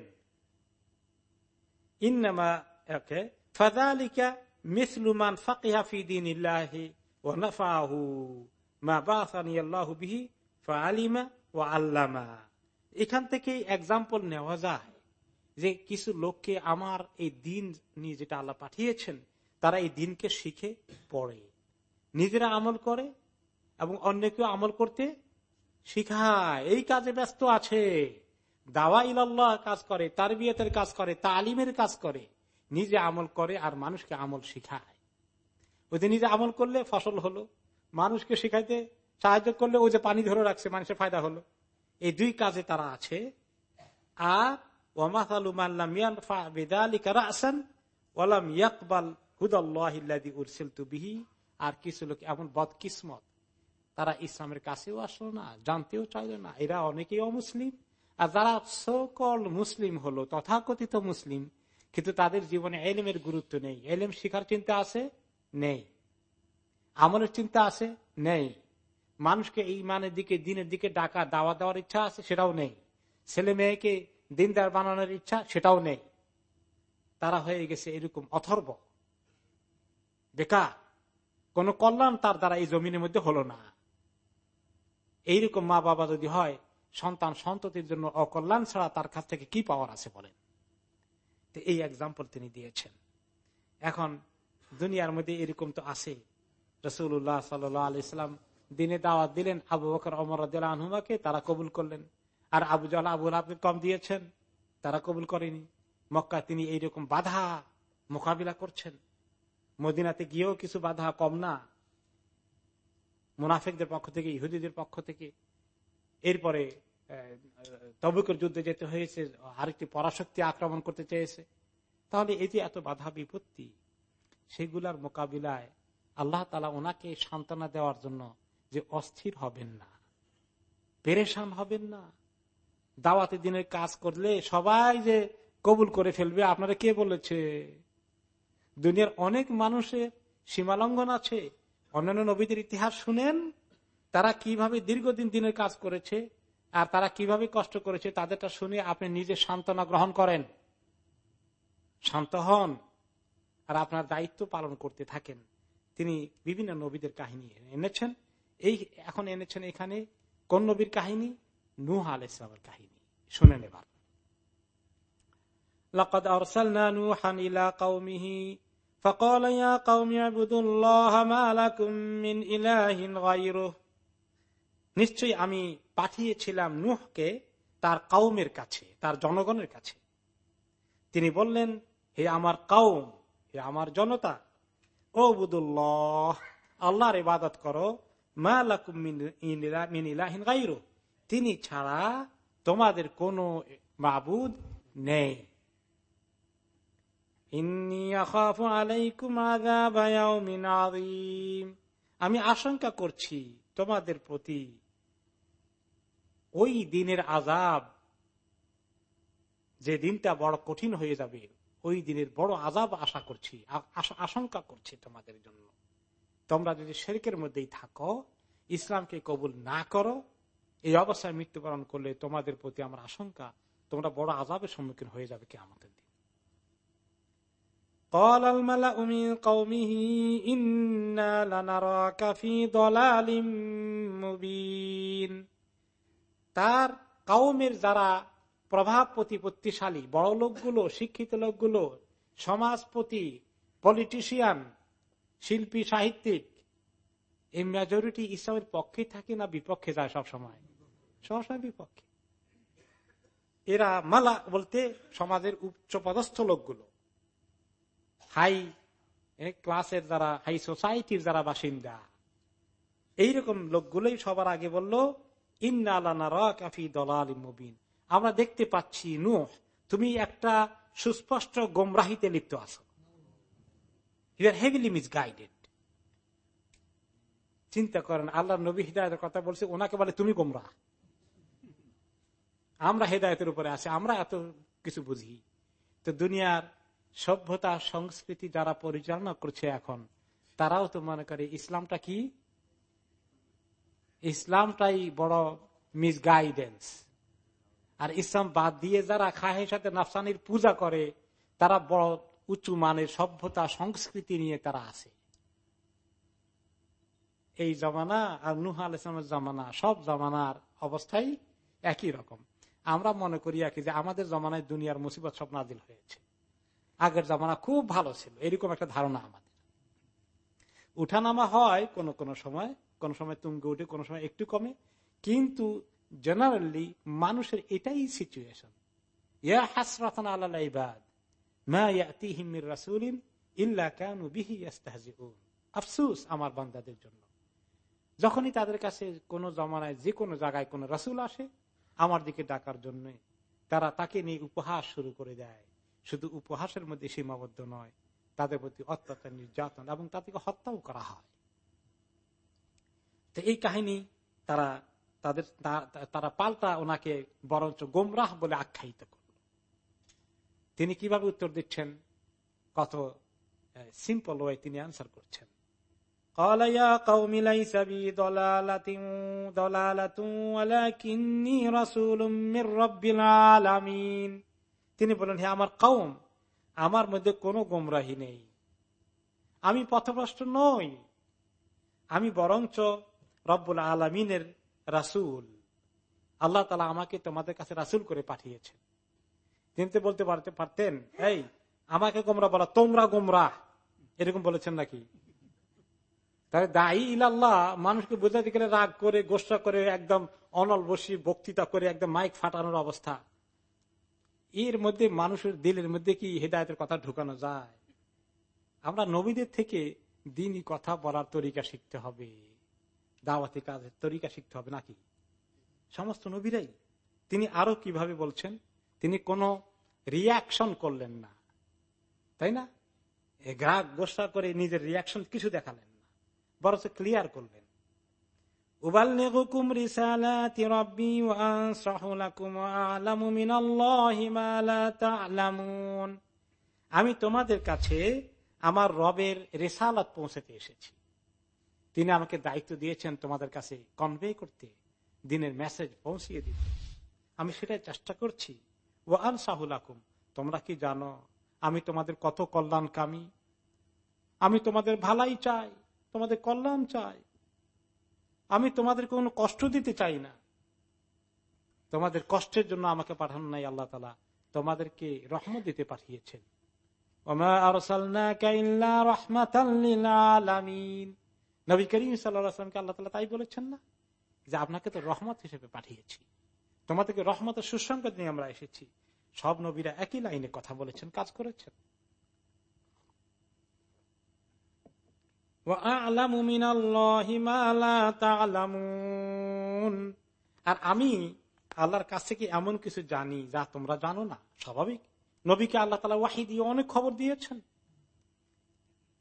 ইন্নামা, ওকে ফাদালিকা মিসলুমান ফাকিহা ফি দীনিল্লাহি ওয়া নাফাহু মা বাসানি আল্লাহু বিহি ফাআলিমা ওয়া আল্লামা। এখান থেকে এক্সাম্পল নেওয়া যায় যে কিছু লোককে আমার এই দিন নিয়ে যেটা আল্লাহ পাঠিয়েছেন, তারা এই দিনকে শিখে পড়ে। নিজেরা আমল করে এবং অন্যকেও আমল করতে শিখায়। এই কাজে ব্যস্ত আছে। দাওয়া ইল্লাহ কাজ করে তার বিয়েতের কাজ করে, তালিমের কাজ করে। নিজে আমল করে আর মানুষকে আমল শিখায়। ওই যে নিজে আমল করলে ফসল হলো, মানুষকে শিখাইতে সাহায্য করলে ওই যে পানি ধরে রাখছে, মানুষের ফায়দা হলো। এই দুই কাজে তারা আছে। আর আর কিছু লোক এমন বদকিসমত, তারা ইসলামের কাছেও আসলো না, জানতেও চাইল না। এরা অনেকেই অমুসলিম। আর যারা সকল মুসলিম হলো, তথাকথিত মুসলিম কিন্তু তাদের জীবনে এলেমের গুরুত্ব নেই। এলেম শিখার চিন্তা আছে? নেই। আমলের চিন্তা আছে? নেই। মানুষকে এই মানের দিকে, দিনের দিকে ডাকা, দাওয়া দেওয়ার ইচ্ছা আছে? সেটাও নেই। ছেলে মেয়েকে দিনদার বানানোর ইচ্ছা? সেটাও নেই। তারা হয়ে গেছে এরকম অথর্ব। বেকার। কোন কল্যাণ তার দ্বারা এই জমিনের মধ্যে হলো না। এইরকম মা বাবা যদি হয়, সন্তান সন্ততির জন্য অকল্যাণ ছাড়া তার কাছ থেকে কি পাওয়ার আছে বলেন? তো এই এক্সাম্পল তিনি দিয়েছেন। এখন দুনিয়ার মধ্যে এরকম তো আছে। রসুল্লাহ সাল্লাম দিনে দাওয়াত দিলেন, আবু বকর অমর আনহুমাকে তারা কবুল করলেন। আর আবু জাল আবুল কম দিয়েছেন, তারা কবুল করেনি। মক্কা তিনি এইরকম বাধা মোকাবিলা করছেন। মদিনাতে গিয়েও কিছু বাধা কম না। মুনাফিকদের পক্ষ থেকে, ইহুদিদের পক্ষ থেকে। এরপরে তবুকের যুদ্ধে যেতে হয়েছে, আরেকটি পরাশক্তি আক্রমণ করতে চেয়েছে। তাহলে এই যে এত বাধা বিপত্তি, সেগুলার মোকাবিলায় আল্লাহ তালা ওনাকে সান্ত্বনা দেওয়ার জন্য যে অস্থির হবেন না, পেরেশান হবেন না। দাওয়াতে দিনের কাজ করলে সবাই যে কবুল করে ফেলবে, আপনারা কে বলেছে? দুনিয়ার অনেক মানুষের সীমালঙ্ঘন আছে। অন্যান্য নবীদের ইতিহাস শুনেন, তারা কীভাবে দীর্ঘদিন দিনের কাজ করেছে আর তারা কিভাবে কষ্ট করেছে তাদেরটা শুনে আপনি নিজে সান্ত্বনা গ্রহণ করেন শান্ত হন আর আপনার দায়িত্ব পালন করতে থাকেন তিনি বিভিন্ন নবীদের কাহিনী এনেছেন এই এখন এনেছেন এখানে কোন নবীর কাহিনী নুহ আল ইসলামের কাহিনী শুনে নেবার لقد أرسلنا نوحا إلى قومه فقال يا قوم اعبدوا الله ما لكم من إله غيره নিশ্চয়ই আমি পাঠিয়েছিলাম নুহকে তার কাউমের কাছে, তার জনগণের কাছে। তিনি বললেন, হে আমার কাউম, হে আমার জনতা ও বুদুল্লাহ আল্লাহর ইবাদত করো তিনি ছাড়া তোমাদের কোনো মাবুদ নেই। আমি আশঙ্কা করছি তোমাদের প্রতি ওই দিনের আজাব যে দিনটা বড় কঠিন হয়ে যাবে ওই দিনের বড় আজাব আশা করছি আশঙ্কা করছি তোমাদের জন্য তোমরা যদি শেরিকের মধ্যেই থাকো ইসলামকে কবুল না করো এই অবস্থায় মৃত্যুবরণ করলে তোমাদের প্রতি আমার আশঙ্কা তোমরা বড় আজাবের সম্মুখীন হয়ে যাবে কি আমাদের দিন قال الملأ من قومه إنا لنراك في ضلال مبين তার কাউমের যারা প্রভাব প্রতিপত্তিশালী বড় লোকগুলো, শিক্ষিত লোকগুলো, সমাজপতি পলিটিশিয়ান শিল্পী, সাহিত্যিক, এই মেজরিটি ইসলামের পক্ষে থাকে না, বিপক্ষে যায় সব সময় সবসময় বিপক্ষে। এরা মালা বলতে সমাজের উচ্চ পদস্থ লোকগুলো। হাই ক্লাসের যারা, হাই সোসাইটির যারা বাসিন্দা। এইরকম লোকগুলোই সবার আগে বলল আমরা দেখতে পাচ্ছি নুহ, তুমি একটা সুস্পষ্ট গোমরাহিতে লিপ্ত আছো। You are heavily misguided চিন্তা করেন আল্লাহ নবী হৃদায়তের কথা বলছে, ওনাকে বলে, তুমি গোমরা আমরা হেদায়তের উপরে আছি, আমরা এত কিছু বুঝি। তো দুনিয়ার সভ্যতা, সংস্কৃতি যারা পরিচালনা করছে এখন, তারাও তো মনে করে, ইসলামটা কি ইসলামটাই বড় মিস গাইডেন্স আর ইসলাম বাদ দিয়ে যারা খাহের সাথে নাফসানির পূজা করে, তারা বড় উঁচু মানের সভ্যতা, সংস্কৃতি নিয়ে তারা আছে এই জমানা আর নুহা আলাইসলামের জমানা, সব জমানার অবস্থাই একই রকম। আমরা মনে করি কি যে আমাদের জমানায় দুনিয়ার মুসিবত সব নাজিল হয়েছে। আগের জমানা খুব ভালো ছিল, এরকম একটা ধারণা আমাদের। উঠানামা হয় কোন কোন সময় কোন সময় তুঙ্গে উঠে কোন সময় একটু কমে। কিন্তু জেনারেলি মানুষের এটাই সিচুয়েশন ইয়া হাসরাতন আল্লাহ ইবাদ আফসোস আমার বান্দাদের জন্য। যখনই তাদের কাছে কোন জমানায় যে কোনো জায়গায় কোন রাসূল আসে, আমার দিকে ডাকার জন্য তারা তাকে নিয়ে উপহাস শুরু করে দেয়। শুধু উপহাসের মধ্যে সীমাবদ্ধ নয়, তাদের প্রতি অত্যাচার, নির্যাতন এবং তাদেরকে হত্যাও করা হয়। তো এই কাহিনী তারা তাদের তারা পাল্টা ওনাকে বরঞ্চ গোমরাহ বলে আখ্যায়িত করল। তিনি কীভাবে উত্তর দিচ্ছেন? কত সিম্পল ওয়ে তিনি আনসার করছেন। তিনি বলেন হে আমার কৌম আমার মধ্যে কোনো গোমরাহী নেই। আমি পথভ্রষ্ট নই। আমি বরঞ্চ রব্বুল আলমিনের রাসুল। আল্লাহ তালা আমাকে তোমাদের কাছে রাসুল করে পাঠিয়েছেন। তিনি বলতে পারতে পারতেন এই আমাকে গোমরা বলা, তোমরা গোমরা। এরকম বলেছেন নাকি? তাহলে দায়ী ইলাল্লাহ, মানুষকে বোঝাতে গেলে রাগ করে, গোসা করে, একদম অনল বসি বক্তৃতা করে, একদম মাইক ফাটানোর অবস্থা। এর মধ্যে মানুষের দিলের মধ্যে কি হেদায়তের কথা ঢুকানো যায়? আমরা নবীদের থেকে দিনই কথা বলার তরিকা শিখতে হবে। দাওয়াতি কাজের তরিকা শিখতে হবে নাকি? সমস্ত নবীরাই। তিনি আরও কীভাবে বলছেন? তিনি কোন রিয়াকশন করলেন না। তাই না? গ্রাহক গোসা করে নিজের রিয়াকশন কিছু দেখালেন না। বরঞ্চ ক্লিয়ার করলেন। আমি তোমাদের কাছে আমার রবের রেসালত পৌঁছাতে এসেছি। তিনি আমাকে দায়িত্ব দিয়েছেন তোমাদের কাছে কনভে করতে। দিনের মেসেজ পৌঁছিয়ে দিতে। আমি সেটাই চেষ্টা করছি। ও আল সাহুল আকুম তোমরা কি জানো? আমি তোমাদের কত কল্যাণকামী। আমি তোমাদের ভালাই চাই, তোমাদের কল্যাণ চাই। আমি তোমাদের কোনো কষ্ট দিতে চাই না। তোমাদের কষ্টের জন্য আমাকে পাঠানো নাই আল্লাহ তালা তোমাদেরকে রহমত দিতে পাঠিয়েছেন। নবী করিম সাল্লামকে আল্লাহ তালা তাই বলেছেন না? যে আপনাকে তো রহমত হিসেবে পাঠিয়েছি। তোমাদেরকে রহমতের সুসংবাদ নিয়ে আমরা এসেছি। সব নবীরা একই লাইনে কথা বলেছেন, কাজ করেছেন। আর আমি আল্লাহর কাছ থেকে এমন কিছু জানি যা তোমরা জানো না। স্বাভাবিক। নবীকে আল্লাহ তালা ওয়াহি দিয়ে অনেক খবর দিয়েছেন।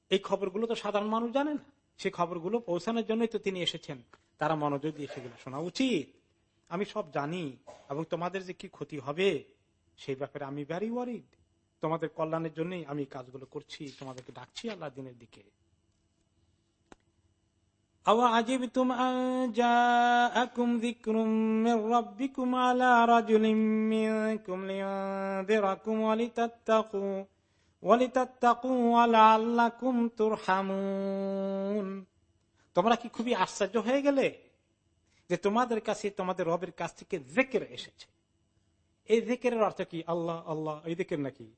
এই খবরগুলো তো সাধারণ মানুষ জানে না। সেই খবরগুলো পৌঁছানোর জন্যই তো তিনি এসেছেন তারা মনোযোগ দিয়ে সেগুলো শোনা উচিত আমি সব জানি এবং তোমাদের যে কি ক্ষতি হবে সেই ব্যাপারে আমি ভ্যারি ওয়ারিড তোমাদের কল্যাণের জন্যই আমি কাজগুলো করছি তোমাদেরকে ডাকছি আল্লাহ দিনের দিকে أوعجبتم أن جاءكم ذكر من ربكم على رجل منكم لينذركم ولتتقوا ولتتقوا ولعلكم ترحمون তোমরা কি খুবই আশ্চর্য হয়ে গেলে যে তোমাদের কাছে তোমাদের রবের কাছ থেকে জেকের এসেছে। এই জেকের অর্থ কি? আল্লাহ আল্লাহ, এই দিকের নাকি?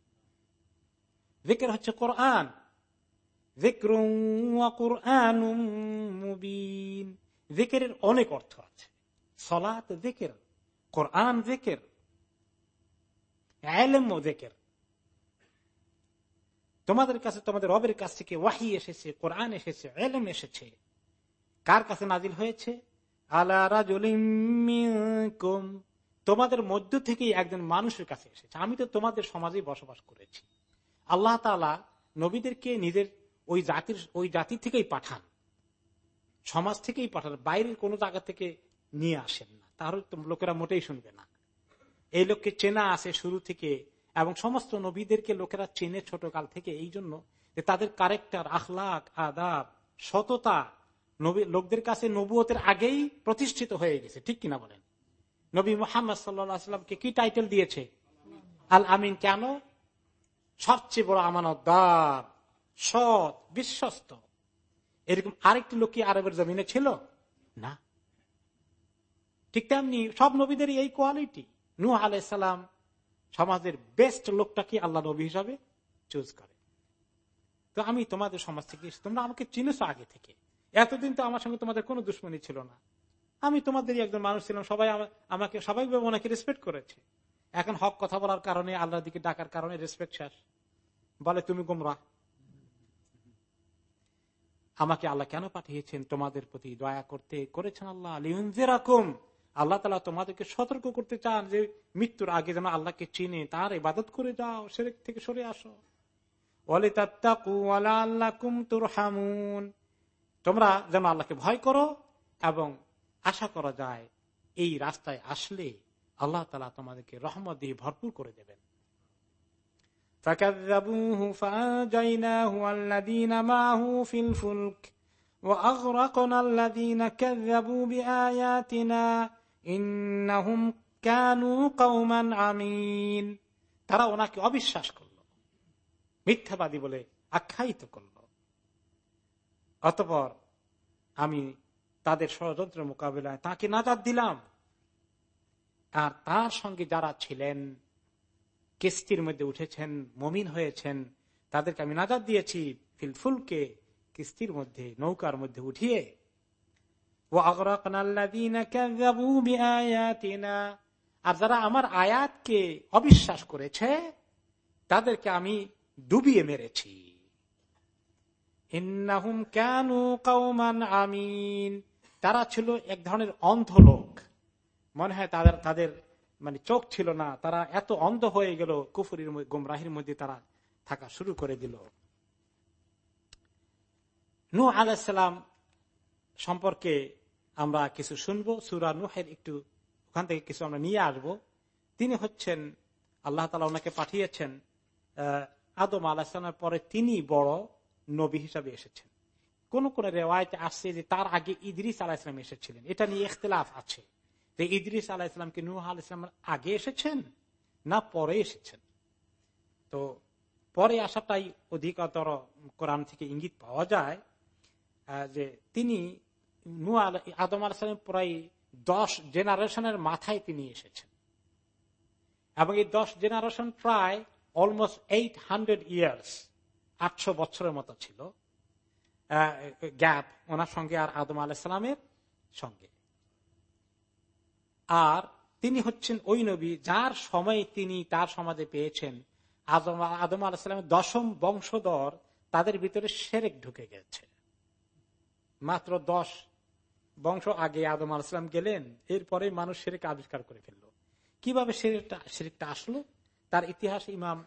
জেকের হচ্ছে কোরআন। জেকের অনেক অর্থ আছে। সলাত জেকের, কোরআন জেকের ও জেকের তোমাদের কাছে, তোমাদের রবের কাছ থেকে ওয়াহি এসেছে, কোরআন এসেছে, এলম এসেছে। কার কাছে নাজিল হয়েছে? তোমাদের মধ্য থেকেই একজন মানুষের কাছে এসেছে। আমি তো তোমাদের সমাজেই বসবাস করেছি। আল্লাহ তালা নবীদেরকে নিজের ওই জাতির, ওই জাতি থেকেই পাঠান। সমাজ থেকেই পাঠান। বাইরের কোনো জায়গা থেকে নিয়ে আসেন না। তাহলে লোকেরা মোটেই শুনবে না। এই লোককে চেনা আছে শুরু থেকে। এবং সমস্ত নবীদেরকে লোকেরা চেনে ছোট কাল থেকে এই জন্য যে তাদের কারেক্টার আখলাক, আদাব, সততা লোকদের কাছে নবুয়তের আগেই প্রতিষ্ঠিত হয়ে গেছে। ঠিক কিনা বলেন? নবী মোহাম্মদ সাল্লামকে কি টাইটেল দিয়েছে? আল আমিন কেন? সবচেয়ে বড় আমানতদার সৎ, বিশ্বস্ত। এরকম আরেকটি লোক কি আরবের জমিনে ছিল? না। ঠিক তেমনি সব নবীদের এই কোয়ালিটি নু আলাইসালাম সমাজের বেস্ট লোকটাকে আল্লাহ নবী হিসাবে চুজ করে। তো আমি তোমাদের সমাজ থেকে তোমরা আমাকে চিনেছো আগে থেকে। এতদিন তো আমার সঙ্গে তোমাদের কোনো দুশ্মনী ছিল না। আমি তোমাদেরই একজন মানুষ ছিলাম। সবাই আমাকে, সবাই ওনাকে রেসপেক্ট করেছে। এখন হক কথা বলার কারণে, আল্লাহর দিকে ডাকার কারণে রেসপেক্ট শেষ। বলে, তুমি গুমরা আমাকে আল্লাহ কেন পাঠিয়েছেন? তোমাদের প্রতি দয়া করতে করেছেন আল্লাহ। আলিউনজেরাকুম আল্লাহ তালা তোমাদেরকে সতর্ক করতে চান যে মৃত্যুর আগে যেন আল্লাহকে চিনে তার ইবাদত করে যাও সেরেক থেকে সরে আসো তোমরা যেন আল্লাহকে ভয় করো এবং আশা করা যায় এই রাস্তায় আসলে আল্লাহ তালা তোমাদেরকে রহমত দিয়ে ভরপুর করে দেবেন فكذبوه فأنجيناه والذين معه في الفلك وأغرقنا الذين كذبوا بآياتنا ইন্নাহুম কানু কৌমান আমিন। তারা ওনাকে অবিশ্বাস করল, মিথ্যাবাদী বলে আখ্যায়িত করল। অতপর আমি তাদের ষড়যন্ত্র মোকাবিলায় তাকে নাজাদ দিলাম। আর তার সঙ্গে যারা ছিলেন, কিস্তির মধ্যে উঠেছেন, মমিন হয়েছেন, তাদেরকে আমি নাজাদ দিয়েছি। ফিলফুলকে কিস্তির মধ্যে, নৌকার মধ্যে উঠিয়ে আর যারা আমার আয়াতকে অবিশ্বাস করেছে, তাদেরকে আমি ডুবিয়ে মেরেছি। আমিন। তারা ছিল এক ধরনের অন্ধ লোক। মনে হয় তাদের তাদের মানে চোখ ছিল না। তারা এত অন্ধ হয়ে গেল, কুফুরির গুমরাহির মধ্যে তারা থাকা শুরু করে দিল। নু আলাইসালাম সম্পর্কে আমরা কিছু শুনব, সুরা নুহের একটু, ওখান থেকে কিছু আমরা নিয়ে আসব। তিনি হচ্ছেন, আল্লাহ তালা ওনাকে পাঠিয়েছেন আদম আলাহিসামের পরে তিনি বড় নবী হিসাবে এসেছেন। কোন কোন রেওয়ায়তে আসছে যে তার আগে ইদরিস আলাহিসাম এসেছিলেন। এটা নিয়ে ইখতলাফ আছে। যে ইদরিস আলাহ ইসলামকে নুহ আল ইসলামের আগে এসেছেন না পরে এসেছেন? তো পরে আসাটাই অধিকতর কোরআন থেকে ইঙ্গিত পাওয়া যায় যে তিনি আদম আলাহিসামের প্রায় দশ জেনারেশনের মাথায় তিনি এসেছেন। এবং এই দশ জেনারেশন প্রায় অলমোস্ট এইট হান্ড্রেড ইয়ার্স, আটশো বছরের মতো ছিল গ্যাপ ওনার সঙ্গে আর আদম আলাহিসামের সঙ্গে। আর তিনি হচ্ছেন ওই নবী যার সময় তিনি তার সমাজে পেয়েছেন। আদম আদম আলাহিসামের দশম বংশধর তাদের ভিতরে সেরেক ঢুকে গেছে। মাত্র দশ বংশ আগে আদম আলাহিসাম গেলেন, এরপরে মানুষ সেরেক আবিষ্কার করে ফেলল। কীভাবে সেরেকটা আসলো? তার ইতিহাস ইমাম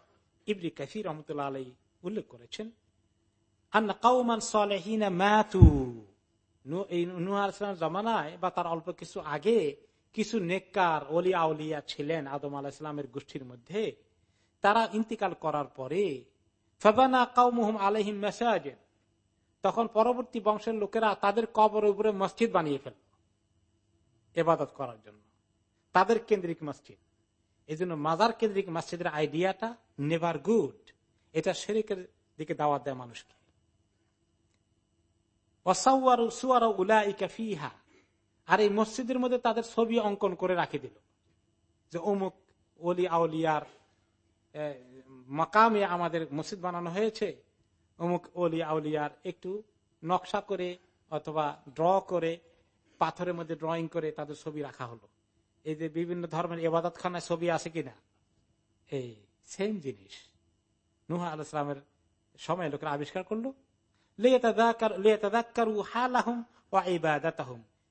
ইবরি কাফি রহমতুল্লাহ আলাই উল্লেখ করেছেন। আন্না কাউমান সালেহিনা ম্যাথু জমানায় বা তার অল্প কিছু আগে কিছু নেককার অলিয়া আউলিয়া ছিলেন আদম আলাহ গোষ্ঠীর মধ্যে। তারা ইন্তিকাল করার পরে, ফেবানা কাউমুহম আলহিম মেসাজেন তখন পরবর্তী বংশের লোকেরা তাদের কবর উপরে মসজিদ বানিয়ে ফেলল। এবাদত করার জন্য। তাদের কেন্দ্রিক মসজিদ। এই জন্য মাজার কেন্দ্রিক মসজিদের আইডিয়াটা নেভার গুড। এটা শেরিকের দিকে দাওয়াত দেয় মানুষকে। আর এই মসজিদের মধ্যে তাদের ছবি অঙ্কন করে রাখি দিল। যে অমুক অলি আউলিয়ার মাকামে আমাদের মসজিদ বানানো হয়েছে অমুক অলি আউলিয়ার একটু নকশা করে অথবা ড্র করে পাথরের মধ্যে ড্রয়িং করে তাদের ছবি রাখা হলো। এই যে বিভিন্ন ধর্মের এবাদত খানায় ছবি আছে কিনা? এই সেম জিনিস। নুহা আলাইসলামের সময় লোকেরা আবিষ্কার করল।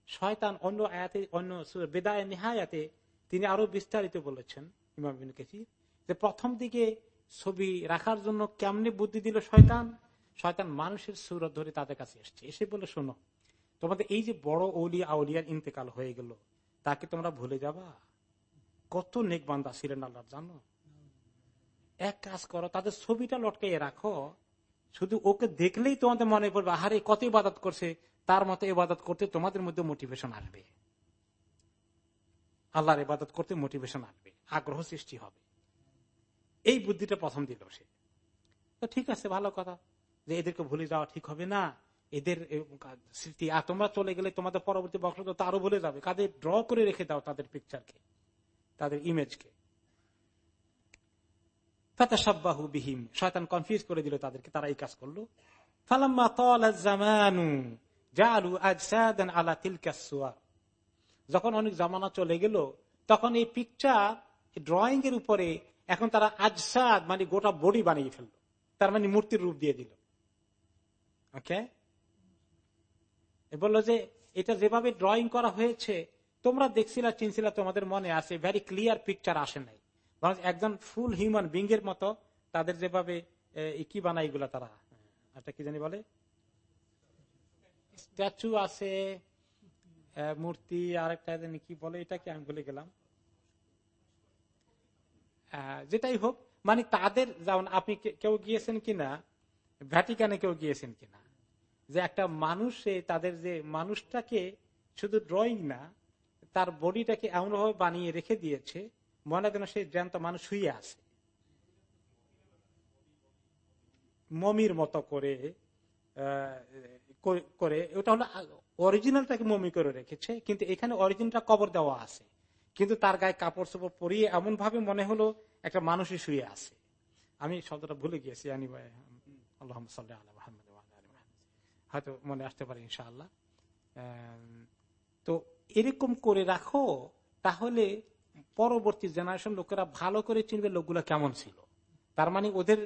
শয়তান অন্য আয়াতে, অন্য বেদায় নিহায়াতে তিনি আরও বিস্তারিত বলেছেন, ইমাম যে প্রথম দিকে ছবি রাখার জন্য কেমনে বুদ্ধি দিল শয়তান? শয়তান মানুষের সুরত ধরে তাদের কাছে এসছে। এসে বলে, শোনো, তোমাদের এই যে বড় ওলিয়া আউলিয়ার ইন্তেকাল হয়ে গেল, তাকে তোমরা ভুলে যাবা? কত নেকবান্দা ছিলেন আল্লাহ, জানো? এক কাজ করো, তাদের ছবিটা লটকাইয়ে রাখো। শুধু ওকে দেখলেই তোমাদের মনে পড়বে, আহারে, কত ইবাদত করছে। তার মতো ইবাদত করতে তোমাদের মধ্যে মোটিভেশন আসবে। আল্লাহর ইবাদত করতে মোটিভেশন আসবে। আগ্রহ সৃষ্টি হবে। এই বুদ্ধিটা প্রথম দিল সে। তো ঠিক আছে, ভালো কথা। যে এদেরকে ভুলে যাওয়া ঠিক হবে না। এদের স্মৃতি, আর তোমরা চলে গেলে তোমাদের পরবর্তী বংশ তো আরও ভুলে যাবে। কাদের ড্র করে রেখে দাও তাদের পিকচারকে তাদের ইমেজকে ফাতাসাব্বাহু বিহিম, শয়তান কনফিউজ করে দিল তাদেরকে, তারা এই কাজ করল। জামানু আলা যখন অনেক জামানা চলে গেল, তখন এই পিকচার ড্রয়িং এর উপরে এখন তারা আজসাদ মানে গোটা বডি বানিয়ে ফেলল। তার মানে মূর্তির রূপ দিয়ে দিল। ওকে বলল যে, এটা যেভাবে ড্রয়িং করা হয়েছে, তোমরা দেখছিলা, চিনছিলা, তোমাদের মনে আছে ভেরি ক্লিয়ার পিকচার আসে নাই। একজন ফুল হিউম্যান বিং এর মতো তাদের যেভাবে কি বানাই এগুলা তারা? একটা কি জানি বলে? স্ট্যাচু আছে মূর্তি আর একটা কি বলে এটা কি আমি বলে গেলাম। যেটাই হোক মানে তাদের যেমন আপনি কেউ গিয়েছেন কিনা ভ্যাটিকানে কেউ গিয়েছেন কিনা, যে একটা মানুষে তাদের যে মানুষটাকে শুধু ড্রয়িং না, তার বডিটাকে এমনভাবে বানিয়ে রেখে দিয়েছে, মনে যেন সেই জ্যান্ত মানুষ শুয়ে আছে। মমির মতো করে করে, ওটা হলো অরিজিনালটাকে মমি করে রেখেছে, কিন্তু এখানে অরিজিনালটা কবর দেওয়া আছে। কিন্তু তার গায়ে কাপড় চোপড় পরিয়ে এমন ভাবে মনে হলো একটা মানুষই শুয়ে আছে। আমি শব্দটা ভুলে গিয়েছি হয়তো মনে আসতে পারে ইনশাআল্লাহ। তো এরকম করে রাখো, তাহলে পরবর্তী জেনারেশন লোকেরা ভালো করে চিনবে লোকগুলো কেমন ছিল। তার মানে ওদের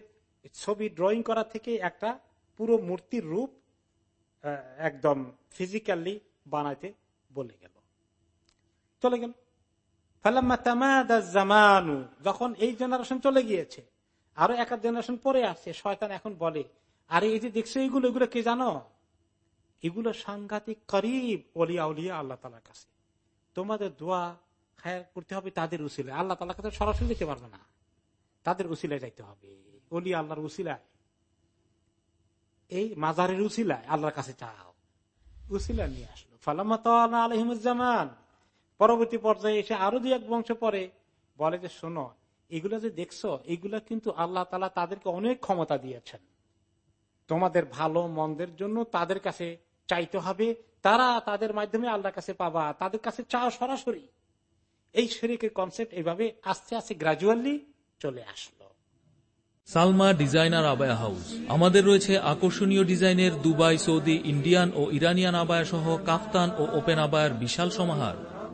ছবি ড্রয়িং করা থেকে একটা পুরো মূর্তির রূপ একদম ফিজিক্যালি বানাইতে বলে গেল। চলে গেল। জামানু, যখন এই জেনারেশন চলে গিয়েছে, আরও এক জেনারেশন পরে আসছে, শয়তান এখন বলে, আরে এই যে দেখছ এগুলো এগুলো কে জানো? এগুলো সাংঘাতিক করিব, অলিয়া উলিয়া আল্লাহ তালার কাছে। তোমাদের দোয়া খায় করতে হবে তাদের উসিলে আল্লাহ তালা কাছে সরাসরি যেতে পারবে না। তাদের উসিলায় যাইতে হবে। অলি আল্লাহর উসিলায়। এই মাজারের উসিলায় আল্লাহর কাছে চাও। উসিলা নিয়ে আসলো। ফালামত আলহিমুজ্জামান পরবর্তী পর্যায়ে এসে আরও দু এক বংশ পরে বলে যে, শোনো, এগুলো যে দেখছ, এগুলো কিন্তু আল্লাহ তালা তাদেরকে অনেক ক্ষমতা দিয়েছেন। তোমাদের ভালো, মন্দের জন্য তাদের কাছে চাইতে হবে। তারা তাদের মাধ্যমে আল্লাহর কাছে পাবা, তাদের কাছে চাও সরাসরি। এই শরীরের কনসেপ্ট এইভাবে আস্তে আস্তে গ্রাজুয়ালি চলে আসলো। সালমা ডিজাইনার আবায়া হাউস। আমাদের রয়েছে আকর্ষণীয় ডিজাইনের দুবাই, সৌদি, ইন্ডিয়ান ও ইরানিয়ান আবায়া সহ কাফতান ও ওপেন আবায়ার বিশাল সমাহার।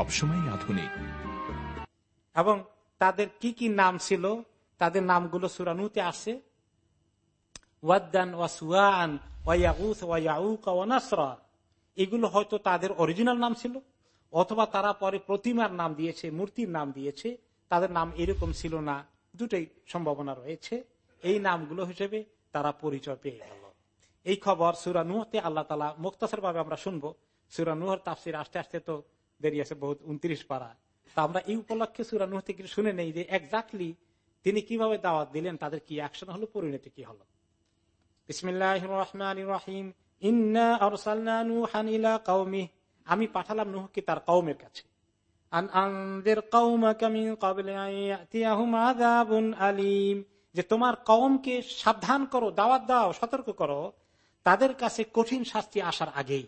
সবসময় আধুনিক। এবং তাদের কি কি নাম ছিল? তাদের নামগুলো সুরানুতে আসে এগুলো হয়তো তাদের অরিজিনাল নাম ছিল, অথবা তারা পরে প্রতিমার নাম দিয়েছে, মূর্তির নাম দিয়েছে। তাদের নাম এরকম ছিল না। দুটোই সম্ভাবনা রয়েছে। এই নামগুলো হিসেবে তারা পরিচয় পেয়ে গেল। এই খবর সুরানুহতে আল্লাহ তালা মুক্তাসর ভাবে আমরা শুনব। সুরানুহর তাফসির আস্তে আস্তে তো দেরি আছে, বহুত উনত্রিশ পাড়া। তা আমরা এই উপলক্ষে সুরানুহ থেকে শুনে নেই যে একজাক্টলি তিনি কীভাবে দাওয়াত দিলেন, তাদের কি অ্যাকশন হলো, পরিণতি কি হলো। বিসমিল্লাহ রহমান রহিম। ইন্না আমি পাঠালাম নুহকে তার কওমের কাছে। আলীম যে তোমার কওমকে সাবধান করো, দাওয়াত দাও, সতর্ক করো, তাদের কাছে কঠিন শাস্তি আসার আগেই।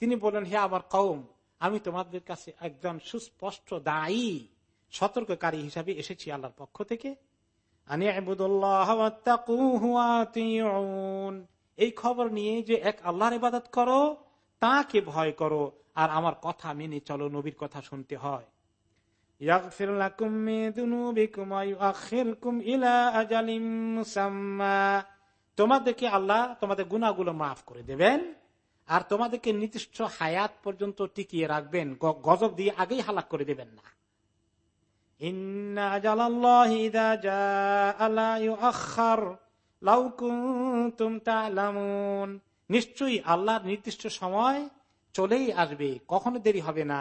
তিনি বলেন হে আমার কৌম আমি তোমাদের কাছে একজন সুস্পষ্ট দায়ী, সতর্ককারী হিসাবে এসেছি আল্লাহর পক্ষ থেকে। এই খবর নিয়ে যে এক আল্লাহর ইবাদত করো, তাকে ভয় করো, আর আমার কথা মেনে চলো, নবীর কথা শুনতে হয়। ইলা মুসাম্মা। তোমাদেরকে আল্লাহ তোমাদের গুনাহগুলো মাফ করে দেবেন, আর তোমাদেরকে নির্দিষ্ট হায়াত পর্যন্ত টিকিয়ে রাখবেন গজব দিয়ে আগেই হালাক করে দেবেন না। নিশ্চয়ই আল্লাহর নির্দিষ্ট সময় চলেই আসবে, কখনো দেরি হবে না।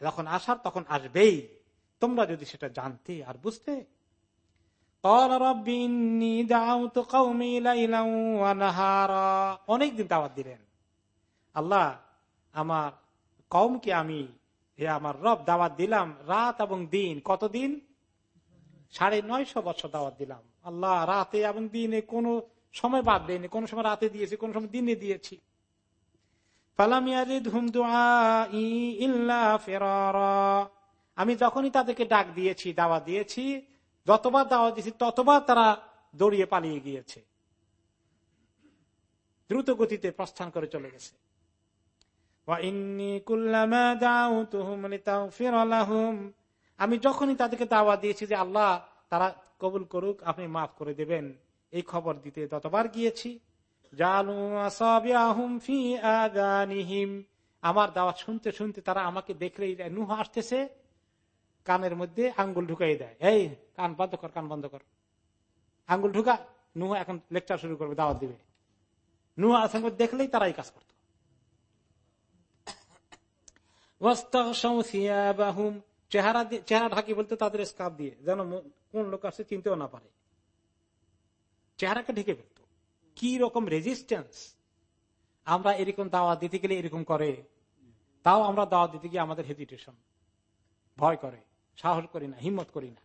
যখন আসার তখন আসবেই। তোমরা যদি সেটা জানতে আর বুঝতে অনেকদিন দাওয়াত দিলেন। আল্লাহ আমার কওমকে আমি, হে আমার রব, দাওয়াত দিলাম রাত এবং দিন। কতদিন? সাড়ে নয়শো বছর দাওয়াত দিলাম। আল্লাহ রাতে এবং দিনে কোনো সময় বাদ দেয়নি। কোন সময় রাতে দিয়েছি, কোন সময় দিনে দিয়েছি। আমি যখনই তাদেরকে ডাক দিয়েছি, দাওয়াত দিয়েছি যতবার দাওয়া দিয়েছি, ততবার তারা দৌড়িয়ে পালিয়ে গিয়েছে। দ্রুত গতিতে প্রস্থান করে চলে গেছে। আমি যখনই তাদেরকে দাওয়া দিয়েছি যে, আল্লাহ, তারা কবুল করুক, আপনি মাফ করে দেবেন। এই খবর দিতে ততবার গিয়েছি। আমার দাওয়া শুনতে শুনতে তারা আমাকে দেখলেই নুহ আসতেছে। কানের মধ্যে আঙ্গুল ঢুকাই দেয়। এই, কান বন্ধ কর, কান বন্ধ কর। আঙ্গুল ঢুকা, নুহ এখন লেকচার শুরু করবে, দাওয়াত দিবে। নুহ আসঙ্গ দেখলেই তারা এই কাজ করত। চেহারা ঢাকি বলতে তাদের দিয়ে, যেন কোন লোক আসছে চিনতেও না পারে। চেহারাকে ঢেকে ফেলত। কি রকম রেজিস্ট্যান্স আমরা এরকম দাওয়াত দিতে গেলে এরকম করে। তাও আমরা দাওয়াত দিতে গিয়ে আমাদের হেজিটেশন ভয় করে। সাহস করি না হিম্মত করি না।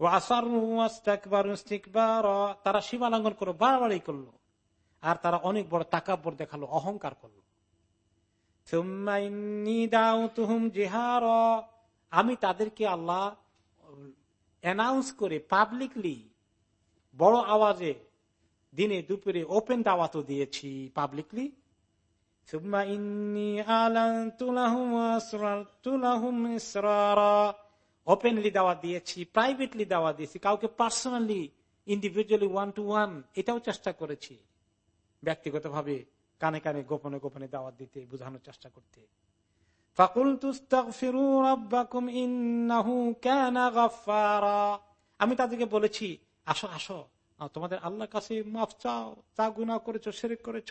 ওয়াস্তাকবারু ইস্তিকবারা, তারা সীমা লঙ্ঘন করল বাড়াবাড়ি করল আর তারা অনেক বড় তাকাব্বর দেখাল অহংকার করল। আমি তাদেরকে আল্লাহ অ্যানাউন্স করে পাবলিকলি বড় আওয়াজে দিনে দুপুরে ওপেন দাওয়াতও দিয়েছি পাবলিকলি ওপেনলি দাওয়া দিয়েছি প্রাইভেটলি দাওয়া দিয়েছি, কাউকে personally individually one to one এটাও চেষ্টা করেছি। ব্যক্তিগতভাবে কানে কানে, গোপনে গোপনে দাওয়াত দিতে, বোঝানোর চেষ্টা করতে। আমি তাদেরকে বলেছি, আসো আসো, তোমাদের আল্লাহ কাছে মাফ চাও তা গুনা করেছ সেরেক করেছ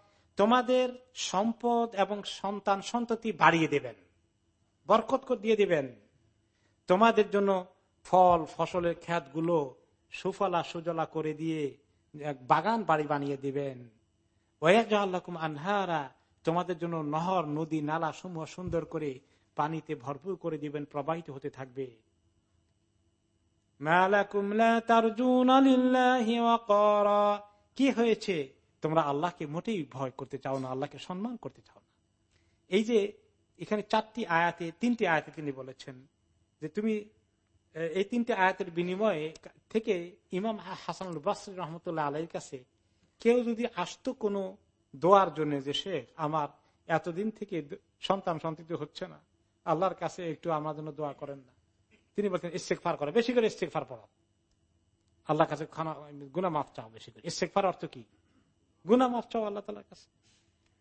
তোমাদের সম্পদ এবং সন্তান সন্ততি বাড়িয়ে দেবেন, বরকত দিয়ে দেবেন। তোমাদের জন্য ফল, ফসলের খ্যাতগুলো সুফলা সুজলা করে দিয়ে বাগান বাড়ি বানিয়ে দিবেন। ওয়াকুম আনহারা, তোমাদের জন্য নহর, নদী, নালা সমূহ সুন্দর করে পানিতে ভরপুর করে দিবেন, প্রবাহিত হতে থাকবে। কি হয়েছে? তোমরা আল্লাহকে মোটেই ভয় করতে চাও না, আল্লাহকে সম্মান করতে চাও না। এই যে এখানে চারটি আয়াতে, তিনটি আয়াতে তিনি বলেছেন যে তুমি এই তিনটি আয়াতের বিনিময়ে থেকে ইমাম হাসানুল বাসরি রহমতুল্লাহ আলাইর কাছে কেউ যদি আসতো কোনো দোয়ার জন্য যে, শেখ, আমার এতদিন থেকে সন্তান সন্ততি হচ্ছে না। আল্লাহর কাছে একটু আমার জন্য দোয়া করেন না। তিনি বলছেন ইস্তেক ফার করে, বেশি করে ইস্তেকফার পড়া। আল্লাহ কাছে খানা গুনা মাফ চাও বেশি করে। ইস্তেক ফার অর্থ কি? গুনা মাফ চাও আল্লাহ তালার কাছে।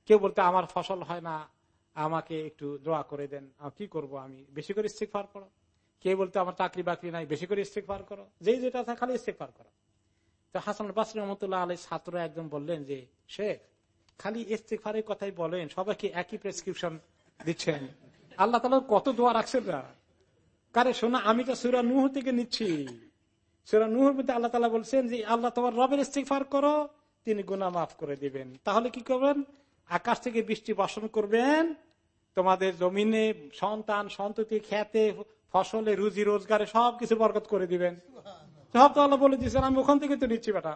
কেউ বলতে, আমার ফসল হয় না, আমাকে একটু দোয়া করে দেন কি করব আমি? বেশি করে ইস্তেকফার করো। কে বলতে, আমার চাকরি বাকরি নাই, বেশি করে ইস্তেকফার করো। যেই যেটা আছে খালি ইস্তেকফার করো। তো হাসান বাসরি রহমতুল্লাহ আলী ছাত্র একদম বললেন যে, শেখ, খালি ইস্তেকফারের কথাই বলেন, সবাইকে একই প্রেসক্রিপশন দিচ্ছেন। আল্লাহ তালা কত দোয়া রাখছেন না। কারে শোনা, আমি তো সুরা নুহ থেকে নিচ্ছি। সুরা নুহর মধ্যে আল্লাহ তালা বলছেন যে, আল্লাহ তোমার রবের ইস্তেকফার করো তিনি গুনা মাফ করে দিবেন। তাহলে কি করবেন? আকাশ থেকে বৃষ্টি বর্ষণ করবেন। তোমাদের জমিনে সন্তান সন্ততি খেতে ফসলে রুজি রোজগারে সবকিছু বরকত করে দিবেন। সব তো আল্লাহ বলে দিচ্ছেন আমি ওখান থেকে তো নিচ্ছি বেটা।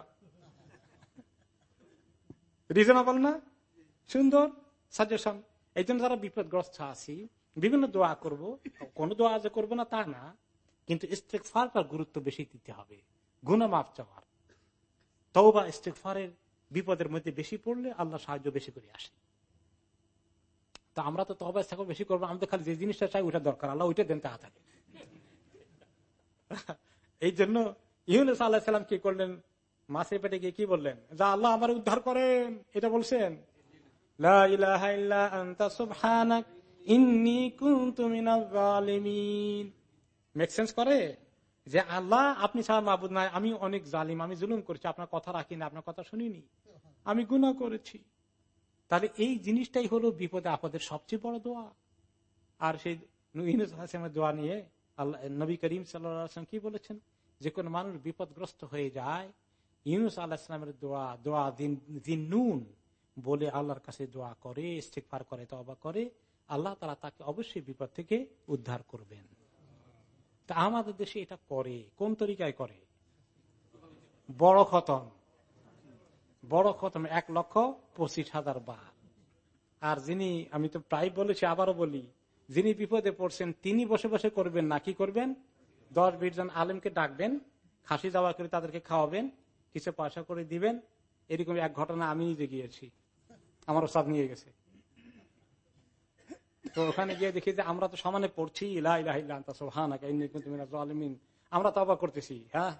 রিজনেবল না? সুন্দর? সাজেশন এই জন্য যারা বিপদগ্রস্ত আছি বিভিন্ন দোয়া করব। কোন দোয়া যে করব না তা না কিন্তু ইস্তেকফারটার গুরুত্ব বেশি দিতে হবে। গুণমাপ চাওয়ার। তওবা ইস্তেকফারের বিপদের মধ্যে বেশি পড়লে আল্লাহ সাহায্য বেশি করে আসে। তা আমরা তো তবা ইস্তেক বেশি করব আমাদের খালি যে জিনিসটা চাই ওইটা দরকার, আল্লাহ ওইটা দেন তাহা থাকে। এই জন্য ইউনুস আল্লাহ সাল্লাম কি করলেন? মাসে পেটে গিয়ে কি বললেন? যা আল্লাহ আমার উদ্ধার করেন, এটা বলছেন করে? যে আল্লাহ, আপনি ছাড়া মাবুদ নাই, আমি অনেক জালিম, আমি জুলুম করছি, আপনার কথা রাখি না আপনার কথা শুনিনি। আমি গুণা করেছি। তাহলে এই জিনিসটাই হলো বিপদে আপদের সবচেয়ে বড় দোয়া। আর সেই দোয়া নিয়ে আল্লাহ, নবী করিম সাল্লাম কি বলেছেন? যে কোন মানুষ বিপদগ্রস্ত হয়ে যায়, ইউনুস আল্লাহ ইসলামের দোয়া দোয়া দিন নুন বলে আল্লাহর কাছে দোয়া করে ইস্তেকফার করে তবা করে, আল্লাহ তারা তাকে অবশ্যই বিপদ থেকে উদ্ধার করবেন। তা আমাদের দেশে এটা করে। কোন তরিকায় করে? বড় খতম। বড় খতম এক লক্ষ পঁচিশ হাজার বার। আর যিনি, আমি তো প্রায় বলেছি, আবারও বলি, যিনি বিপদে পড়ছেন, তিনি বসে বসে করবেন না, কি করবেন? দশ বিশ জন আলেমকে ডাকবেন, খাসি যাওয়া করে তাদেরকে খাওয়াবেন, কিছু পয়সা করে দিবেন, এরকম এক ঘটনা আমি নিজে গিয়েছি। আমার সব নিয়ে গেছে। তো ওখানে গিয়ে দেখি যে আমরা তো সমানে পড়ছি আমরা তো অবাক করতেছি হ্যাঁ?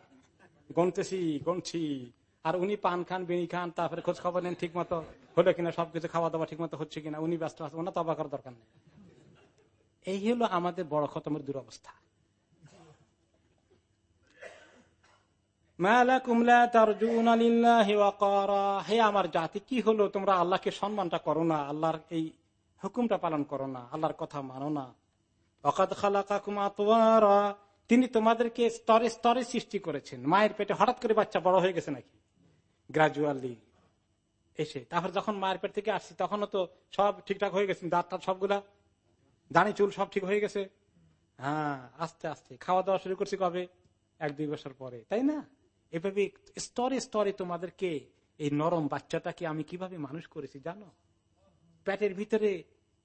গনতেছি গনছি আর উনি পান খান বেনি খান, তারপরে খোঁজ খবর নেন ঠিক মতো হলো কিনা, সবকিছু খাওয়া দাওয়া ঠিক মতো হচ্ছে কিনা, উনি ব্যস্ত আছে, ওনার তো অবাক করার দরকার নেই। এই হলো আমাদের বড় খতমের দুরবস্থা। হে আমার জাতি, কি হলো? তোমরা আল্লাহকে সম্মানটা করো না, আল্লাহর এই হুকুমটা পালন করো না, আল্লাহর কথা মানো না। অকাদ খালাকা তিনি তোমাদেরকে স্তরে স্তরে সৃষ্টি করেছেন। মায়ের পেটে হঠাৎ করে বাচ্চা বড় হয়ে গেছে নাকি? গ্রাজুয়ালি এসে। তারপর যখন মায়ের পেট থেকে আসছি, তখনও তো সব ঠিকঠাক হয়ে গেছে। দাঁত টাত সবগুলা, দাঁড়ি চুল সব ঠিক হয়ে গেছে। হ্যাঁ আস্তে আস্তে। খাওয়া দাওয়া শুরু করছি কবে? এক, দুই বছর পরে। তাই না? এভাবে স্তরে স্তরে তোমাদেরকে এই নরম বাচ্চাটাকে আমি কীভাবে মানুষ করেছি জানো? পেটের ভিতরে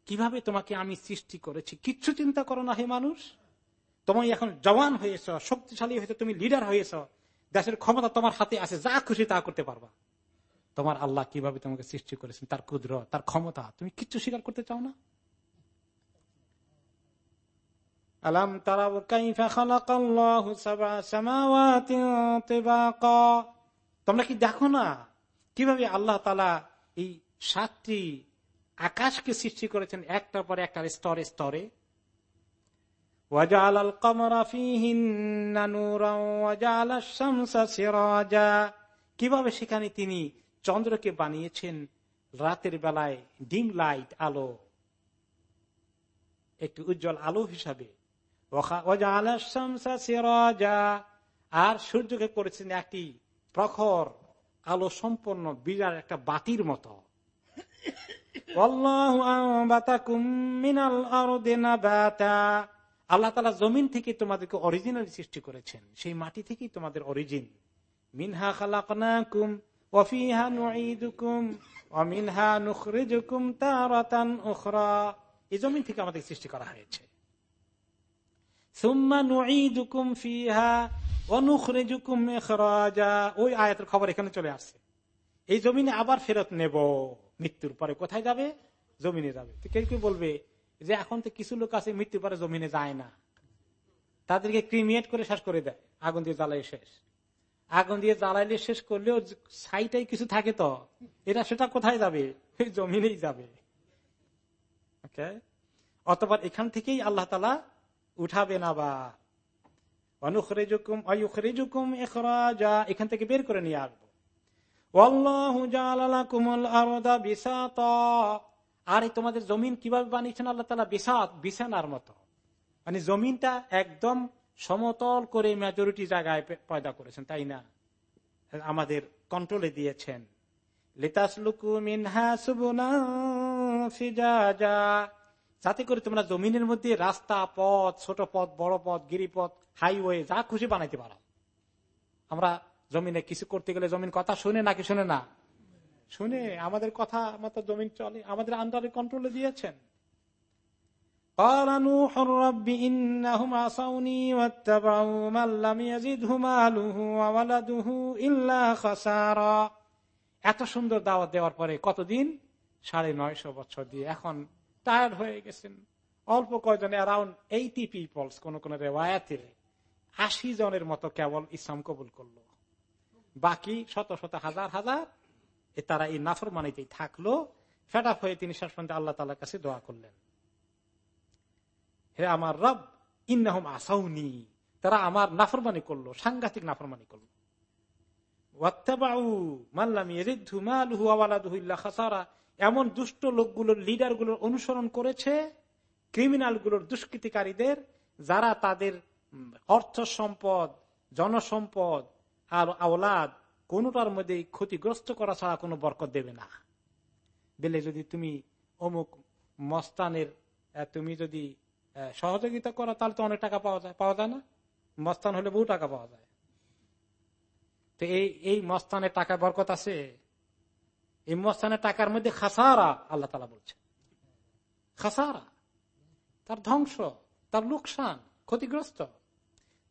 কীভাবে তোমাকে আমি সৃষ্টি করেছি? কিচ্ছু চিন্তা করো না, হে মানুষ। তোমায় এখন জওয়ান হয়েছ, শক্তিশালী হয়েছে, তুমি লিডার হয়েছ। দেশের ক্ষমতা তোমার হাতে আছে, যা খুশি তা করতে পারবা। তোমার আল্লাহ কীভাবে তোমাকে সৃষ্টি করেছেন? তার ক্ষুদ্র তার ক্ষমতা, তুমি কিচ্ছু স্বীকার করতে চাও না? আলাম তারা তোমরা কি দেখো না কীভাবে আল্লাহ তালা এই সাতটি আকাশকে সৃষ্টি করেছেন একটার পরে একটা, স্তরে স্তরে। কীভাবে সেখানে তিনি চন্দ্রকে বানিয়েছেন? রাতের বেলায় ডিম লাইট আলো, একটু উজ্জ্বল আলো হিসাবে। আর সূর্যকে করেছেন একটি প্রখর আলো সম্পন্ন বিরাট একটা বাতির মতো। আল্লাহ তালা জমিন থেকে তোমাদেরকে অরিজিনাল সৃষ্টি করেছেন। সেই মাটি থেকেই তোমাদের অরিজিন মিনহা খালাকুম এই জমিন থেকে আমাদের সৃষ্টি করা হয়েছে। ওই আয়াতের খবর এখানে চলে আসছে। এই জমিনে আবার ফেরত নেব। মৃত্যুর পরে। কোথায় যাবে? জমিনে যাবে। কেউ কেউ বলবে যে এখন তো কিছু লোক আছে, মৃত্যুর পরে জমিনে যায় না। তাদেরকে ক্রিমিয়েট করে শেষ করে দেয়। আগুন দিয়ে জ্বালাই শেষ। আগুন দিয়ে জ্বালাইলে শেষ করলেও সাইটাই কিছু থাকে তো। এটা সেটা কোথায় যাবে? জমিনেই যাবে। অতবার এখান থেকেই আল্লাহ তালা উঠাবেন আবার। এখান থেকে বের করে নিয়ে আসব। আর তোমাদের জমিন কীভাবে বানিয়েছেন আল্লাহ তালা বিসাত, বিছানার মতো। মানে জমিনটা একদম সমতল করে মেজরিটি জায়গায় পয়দা করেছেন, তাই না? আমাদের কন্ট্রোলে দিয়েছেন। যাতে করে তোমরা জমিনের মধ্যে রাস্তা, পথ, ছোট পথ, বড় পথ, গিরিপথ হাইওয়ে যা খুশি বানাইতে পারো। আমরা জমিনে কিছু করতে গেলে জমিন কথা শুনে নাকি শুনে না? শুনে আমাদের কথা মতো জমিন চলে আমাদের আন্দারে কন্ট্রোলে দিয়েছেন। এত সুন্দর দাওয়াত দেওয়ার পরে কতদিন? সাড়ে নয়শো বছর দিয়ে। এখন টায়ার্ড হয়ে গেছেন। অল্প কয়জন অ্যারাউন্ড এইটি পিপলস কোন রেওয়ায়াতের আশি জনের মতো কেবল ইসলাম কবুল করল। বাকি শত শত হাজার হাজার। তারা এই নাফর মানিতেই থাকল। ফেটাফ হয়ে তিনি শেষ পর্যন্ত আল্লাহ তালার কাছে দোয়া করলেন। হে আমার রব, ইন্নাহম আসাউনি। তারা আমার নাফরমানি করল, সাংঘাতিক নাফরমানি করল। এমন দুষ্ট লোকগুলোর লিডারগুলোর অনুসরণ করেছে ক্রিমিনালগুলোর দুষ্কৃতিকারীদের, যারা তাদের অর্থ সম্পদ, জনসম্পদ আর আওলাদ কোনটার মধ্যে ক্ষতিগ্রস্ত করা ছাড়া কোনো বরকত দেবে না। দিলে যদি তুমি অমুক মস্তানের তুমি যদি সহযোগিতা করা, তাহলে তো অনেক টাকা পাওয়া যায়। পাওয়া যায় না? মস্তান হলে বহু টাকা পাওয়া যায়। তো এই এই মস্তানের টাকা বরকত আছে। এই মস্তানের টাকার মধ্যে খাসারা, আল্লাহ তালা বলছে। খাসারা, তার ধ্বংস, তার লোকসান, ক্ষতিগ্রস্ত।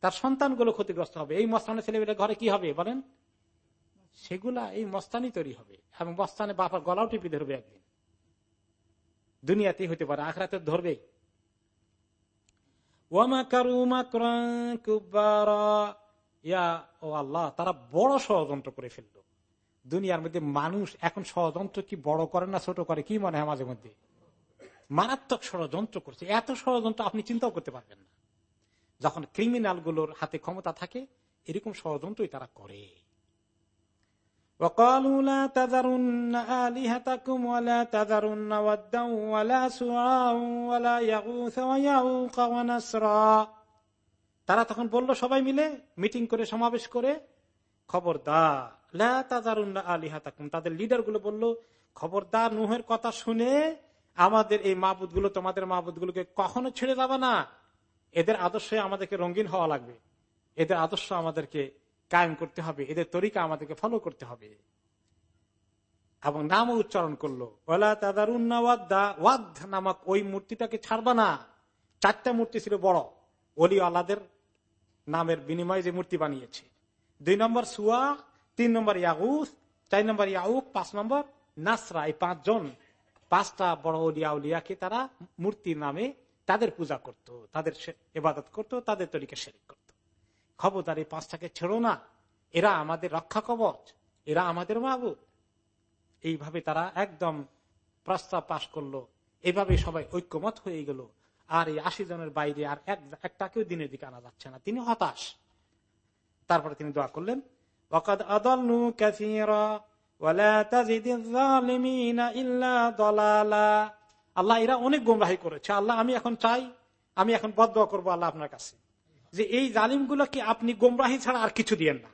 তার সন্তানগুলো ক্ষতিগ্রস্ত হবে। এই মস্তানের ছেলেমেয়েরা ঘরে কি হবে বলেন? সেগুলা এই মস্তানি তৈরি হবে এবং মস্তানে বাপার গলাও টিপি ধরবে একদিন। দুনিয়াতেই হতে পারে, আখরাতে ধরবে তারা বড় ষড়যন্ত্র করে ফেলল। দুনিয়ার মধ্যে মানুষ এখন ষড়যন্ত্র কি বড় করে না ছোট করে, কি মনে হয় মাঝে মধ্যে? মারাত্মক ষড়যন্ত্র করছে। এত ষড়যন্ত্র আপনি চিন্তাও করতে পারবেন না। যখন ক্রিমিনাল গুলোর হাতে ক্ষমতা থাকে এরকম ষড়যন্ত্রই তারা করে وقالوا لا تذرن آلهتكم ولا تذرن ودا ولا سواع ولا يغوث ويعوق ونسرا তারা তখন বলল সবাই মিলে মিটিং করে সমাবেশ করে খবরদার আলিহাতাকুম তাদের লিডার গুলো বলল খবরদার নুহের কথা শুনে আমাদের এই মাহবুদ গুলো তোমাদের মাহবুদ গুলোকে কখনো ছেড়ে যাবে না এদের আদর্শে আমাদেরকে রঙিন হওয়া লাগবে। এদের আদর্শ আমাদেরকে কায়েম করতে হবে। এদের তরিকা আমাদেরকে ফলো করতে হবে। এবং নামও উচ্চারণ করল। ওয়াদ নামক ওই মূর্তিটাকে ছাড়বা না। চারটা মূর্তি ছিল বড়। অলি আল্লাদের নামের বিনিময়ে যে মূর্তি বানিয়েছে। দুই নম্বর সুয়া, তিন নম্বর ইয়াগুস, চার নম্বর ইয়াউক, পাঁচ নম্বর নাসরা। এই পাঁচজন, পাঁচটা বড় অলিয়া উলিয়াকে তারা মূর্তির নামে তাদের পূজা করত, তাদের এবাদত করত, তাদের তরিকে শেরিক করত। খবরদার এই পাঁচটাকে ছেড়ো না। এরা আমাদের রক্ষা কবচ, এরা আমাদের মাহবুদ এইভাবে তারা একদম প্রস্তাব পাশ করল। এভাবে সবাই ঐক্যমত হয়ে গেল। আর এই আশি জনের বাইরে আর একটাকেও দিনের দিকে আনা যাচ্ছে না। তিনি হতাশ। তারপরে তিনি দোয়া করলেন আল্লাহ এরা অনেক গোমরাহি করেছে। আল্লাহ, আমি এখন চাই, আমি এখন বদ করব আল্লাহ আপনার কাছে। যে এই জালিম গুলোকে আপনি গোমরাহি ছাড়া আর কিছু দিয়েন না।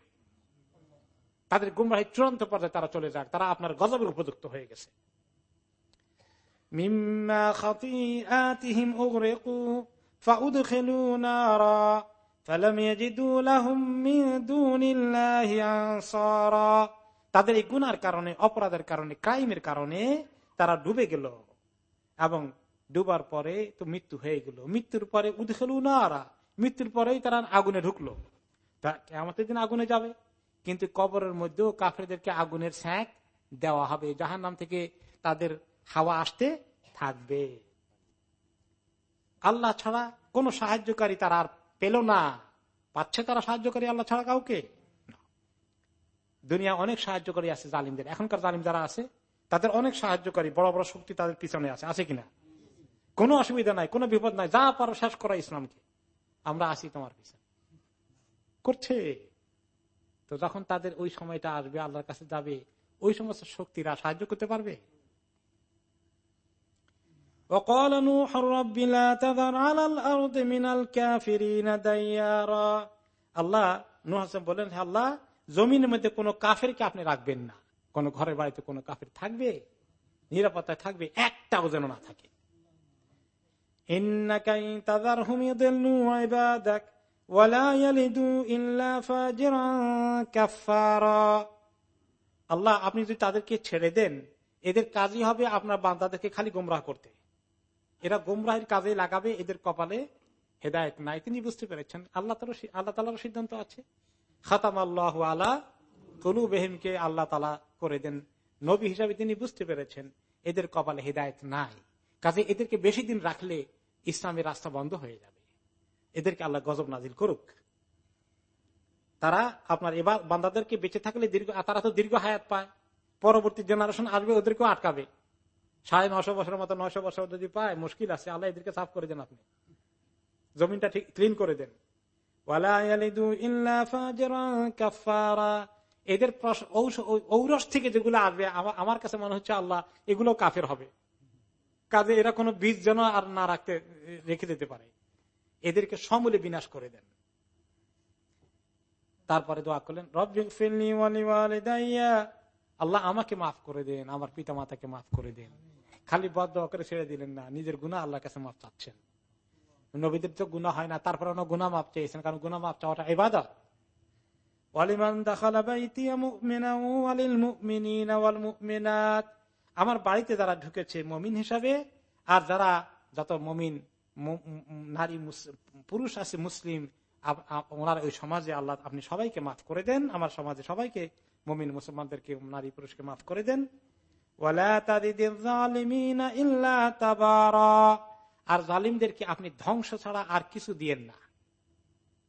তাদের গুমরাহি চূড়ান্ত পর্যায়ে তারা চলে যাক, তারা আপনার গজবের উপযুক্ত হয়ে গেছে। তাদের এই গুনার কারণে, অপরাধের কারণে, ক্রাইমের কারণে তারা ডুবে গেল। এবং ডুবার পরে তো মৃত্যু হয়ে গেল। মৃত্যুর পরে উদখেলু না মৃত্যুর পরেই তারা আগুনে ঢুকলো। আমাদের দিন আগুনে যাবে। কিন্তু কবরের মধ্যেও কাফেরদেরকে আগুনের স্যাঁক দেওয়া হবে। জাহান নাম থেকে তাদের হাওয়া আসতে থাকবে। আল্লাহ ছাড়া কোনো সাহায্যকারী তারা আর পেল না। পাচ্ছে তারা সাহায্যকারী আল্লাহ ছাড়া কাউকে? দুনিয়া অনেক সাহায্যকারী আছে জালিমদের। এখনকার জালিম যারা আছে তাদের অনেক সাহায্যকারী, বড় বড় শক্তি তাদের পিছনে আছে। আছে কিনা? কোনো অসুবিধা নাই, কোনো বিপদ নাই। যা পারো শেষ করা ইসলামকে। আমরা আসি তোমার পিছনে। করছে। তো যখন তাদের ওই সময়টা আসবে, আল্লাহর কাছে যাবে, ওই সমস্ত শক্তিরা সাহায্য করতে পারবে? আল্লাহ নুহাসম বলেন আল্লাহ, জমিনের মধ্যে কোন কাফেরকে আপনি রাখবেন না। কোন ঘরে বাড়িতে কোনো কাফের থাকবে, নিরাপত্তায় থাকবে, একটাও যেন না থাকে। আল্লাহ, আপনি যদি তাদেরকে ছেড়ে দেন, এদের কাজই হবে আপনার বান্দাদেরকে খালি গোমরাহ করতে। এরা গোমরাহের কাজে লাগাবে, এদের কপালে হেদায়ত নাই। তিনি বুঝতে পেরেছেন, আল্লাহ আল্লাহ তালার সিদ্ধান্ত আছে। খাতাম আল্লাহ আলা কলু বেহিমকে আল্লাহ তালা করে দেন। নবী হিসাবে তিনি বুঝতে পেরেছেন, এদের কপালে হেদায়ত নাই। কাজে এদেরকে বেশি দিন রাখলে ইসলামের রাস্তা বন্ধ হয়ে যাবে। এদেরকে আল্লাহ গজব নাজিল করুক। তারা আপনার এবার বান্দাদেরকে বেঁচে থাকলে দীর্ঘ, তারা তো দীর্ঘ হায়াত পায়। পরবর্তী জেনারেশন আসবে, ওদেরকেও আটকাবে। সাড়ে নশো বছরের মতো নশো বছর যদি পায়, মুশকিল আছে। আল্লাহ এদেরকে সাফ করে দেন আপনি। জমিনটা ঠিক ক্লিন করে দেন। এদের ঔরস থেকে যেগুলো আসবে আমার কাছে মনে হচ্ছে আল্লাহ এগুলো কাফের হবে। কাজে এরা কোনো বীজ যেন আর না রাখতে, রেখে দিতে পারে। এদেরকে সমূলে বিনাশ করে দেন। তারপরে দোয়া করলেন আল্লাহ আমাকে মাফ করে দেন, আমার পিতা মাতাকে মাফ করে দেন। খালি বদ দোয়া করে ছেড়ে দিলেন না, নিজের গুণা আল্লাহর কাছে মাফ চাচ্ছেন। নবীদের তো গুণা হয় না, তারপরে গুণা মাপ চেয়েছেন, কারণ গুণা মাপ চাওয়াটা এবাদত আমার বাড়িতে যারা ঢুকেছে মমিন হিসাবে, আর যারা যত মমিন নারী পুরুষ আছে মুসলিম ওনার ওই সমাজে আল্লাহ আপনি সবাইকে মাফ করে দেন, আমার সমাজে সবাইকে মমিন মুসলমানদেরকে, নারী পুরুষকে মাফ করে দেন। আর জালিমদেরকে আপনি ধ্বংস ছাড়া আর কিছু দিয়েন না।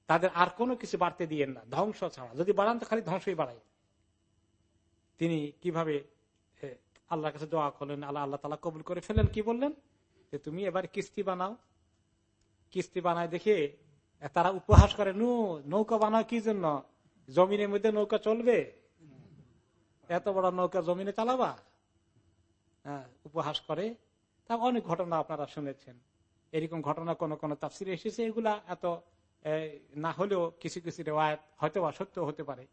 তাদের আর কোনো কিছু বাড়তে দিয়েন না, ধ্বংস ছাড়া। যদি বাড়ান তো খালি ধ্বংসই বাড়াই তিনি কীভাবে আল্লাহর কাছে দোয়া করলেন, আল্লাহ আল্লাহ তালা কবুল করে ফেলেন কি বললেন? যে তুমি এবার কিস্তি বানাও। কিস্তি বানায় দেখে তারা উপহাস করে, নু, নৌকা বানাও কি জন্য? জমিনের মধ্যে নৌকা চলবে? এত বড় নৌকা জমিনে চালাবা? উপহাস করে। তা অনেক ঘটনা আপনারা শুনেছেন। এরকম ঘটনা কোন কোন তাফসিরে এসেছে, এগুলা এত না হলেও কিছু কিছু রেওয়ায়ত হয়তো বা সত্য হতে পারে।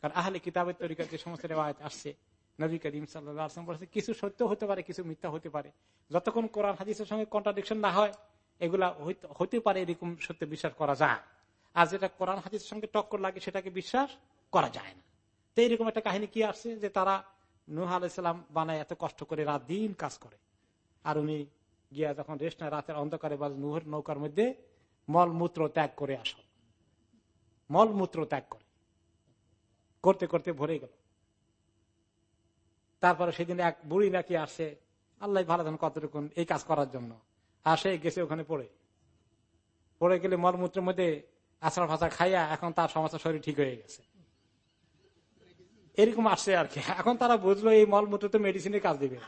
কারণ আহলে কিতাবের তরিকার যে সমস্ত রেওয়ায়ত আসছে, নবী করিম সাল্লাম কিছু সত্য হতে পারে, কিছু মিথ্যা হতে পারে। যতক্ষণ কোরআন হাদিসের সঙ্গে কন্ট্রাডিকশন না হয়, এগুলা হতে পারে এরকম সত্য বিশ্বাস করা যায়। আর যেটা কোরআন হাদিসের সঙ্গে টক্কর লাগে, সেটাকে বিশ্বাস করা যায় না। তো এরকম একটা কাহিনী কি আসছে, যে তারা নুহ আলাইসাল্লাম বানায় এত কষ্ট করে রাত দিন কাজ করে। আর উনি গিয়া যখন রেস্ট নেয়, রাতের অন্ধকারে বা নুহের নৌকার মধ্যে মলমূত্র ত্যাগ করে আসো। মলমূত্র ত্যাগ করে। করতে করতে ভরে গেল। তারপরে সেদিন এক বুড়ি নাকি আসে, আল্লাহ ভালো জান কতটুকু এই কাজ করার জন্য। আসে, গেছে ওখানে পড়ে। পড়ে গেলে মলমূত্রের মধ্যে আছাড় ফাঁচা খাইয়া এখন তার সমস্ত শরীর ঠিক হয়ে গেছে। এরকম আসছে আর কি। এখন তারা বুঝলো এই মলমূত্র তো মেডিসিনের কাজ দিবে।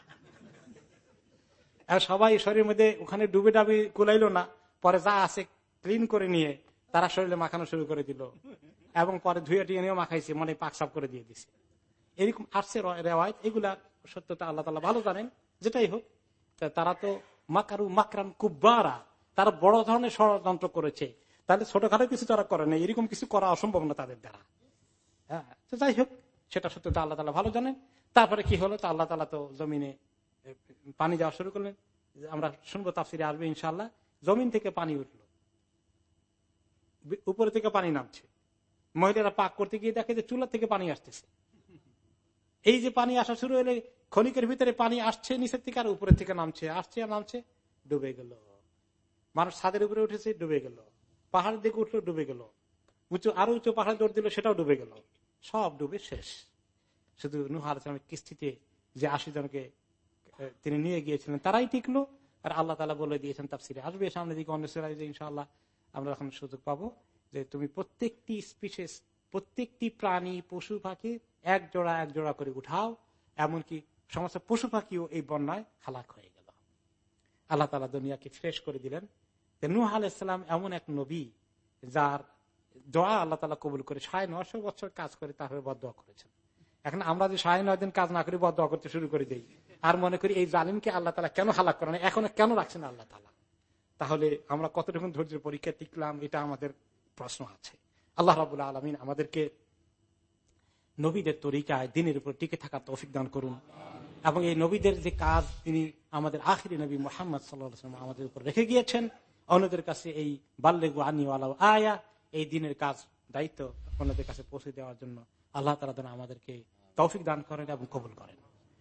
সবাই শরীরের মধ্যে ওখানে ডুবে ডাবি কুলাইলো না, পরে যা আছে ক্লিন করে নিয়ে তারা শরীরে মাখানো শুরু করে দিল। এবং পরে ধুয়ে টুয়ে নিয়েও মাখাইছে, মনে পাকসাপ করে দিয়ে দিছে। এরকম আসছে রেওয়ায়ত, এগুলা সত্যতা আল্লাহ তালা ভালো জানেন, যেটাই হোক। তারা তো মাকারু মাকরান কুব্বারা, তারা বড় ধরনের ষড়যন্ত্র করেছে। তাহলে ছোটখাটো কিছু তারা করে না এরকম কিছু করা অসম্ভব না তাদের দ্বারা। হ্যাঁ যাই হোক, সেটা সত্যতা আল্লাহ তালা ভালো জানেন। তারপরে কি হলো? তা আল্লাহ তালা তো জমিনে পানি যাওয়া শুরু করলেন। আমরা শুনব তাফসিরে আসবে ইনশাল্লাহ জমিন থেকে পানি উঠল। উপরে থেকে পানি নামছে। মহিলারা পাক করতে গিয়ে দেখে যে চুলা থেকে পানি আসতেছে। এই যে পানি আসা শুরু হলে খনিকের ভিতরে পানি আসছে, নিচের থেকে আর উপরের থেকে নামছে। আসছে আর নামছে, ডুবে গেল। মানুষ ছাদের উপরে উঠেছে, ডুবে গেল। পাহাড়ের দিকে উঠল, ডুবে গেল। উঁচু, আরও উঁচু পাহাড় দৌড় দিল, সেটাও ডুবে গেল। সব ডুবে শেষ। শুধু নুহার কিস্তিতে যে আশি জনকে তিনি নিয়ে গিয়েছিলেন, তারাই টিকলো। আর আল্লাহ তালা বলে দিয়েছেন তাফসিরে। আসবে সামনে দিকে অন্য যে ইনশাল্লাহ আমরা এখন সুযোগ পাবো যে তুমি প্রত্যেকটি স্পিসেস প্রত্যেকটি প্রাণী, পশু, পাখি এক জোড়া এক জোড়া করে উঠাও, এমনকি সমস্ত পশু, পাখিও এই বন্যায় হালাক হয়ে গেল। আল্লাহ তালা দুনিয়াকে ফ্রেশ করে দিলেন। নূহ আলাইসালাম এমন এক নবী যার দোয়া আল্লাহ তালা কবুল করে সাড়ে নশো বছর কাজ করে তারপরে বদয়া করেছেন। এখন আমরা যে সাড়ে নয় দিন কাজ না করি বদয়া করতে শুরু করে দিই, আর মনে করি এই জালিমকে আল্লাহ তালা কেন হালাক করেন, এখন কেন রাখছেন আল্লাহ তালা তাহলে আমরা কতটুকু ধৈর্যের পরীক্ষা টিকলাম, এটা আমাদের প্রশ্ন আছে। আল্লাহ রাবুল্লাহ আলমিন আমাদেরকে নবীদের তরিকায় দিনের উপর টিকে থাকার তৌফিক দান করুন। এবং এই নবীদের যে কাজ তিনি আমাদের আখিরি নবী মোহাম্মদ সাল্লাম আমাদের উপর রেখে গিয়েছেন, অন্যদের কাছে এই বাল্যগু আনিওয়ালা আয়া, এই দিনের কাজ দায়িত্ব অন্যদের কাছে পৌঁছে দেওয়ার জন্য আল্লাহ তালা যেন আমাদেরকে তৌফিক দান করেন এবং কবুল করেন।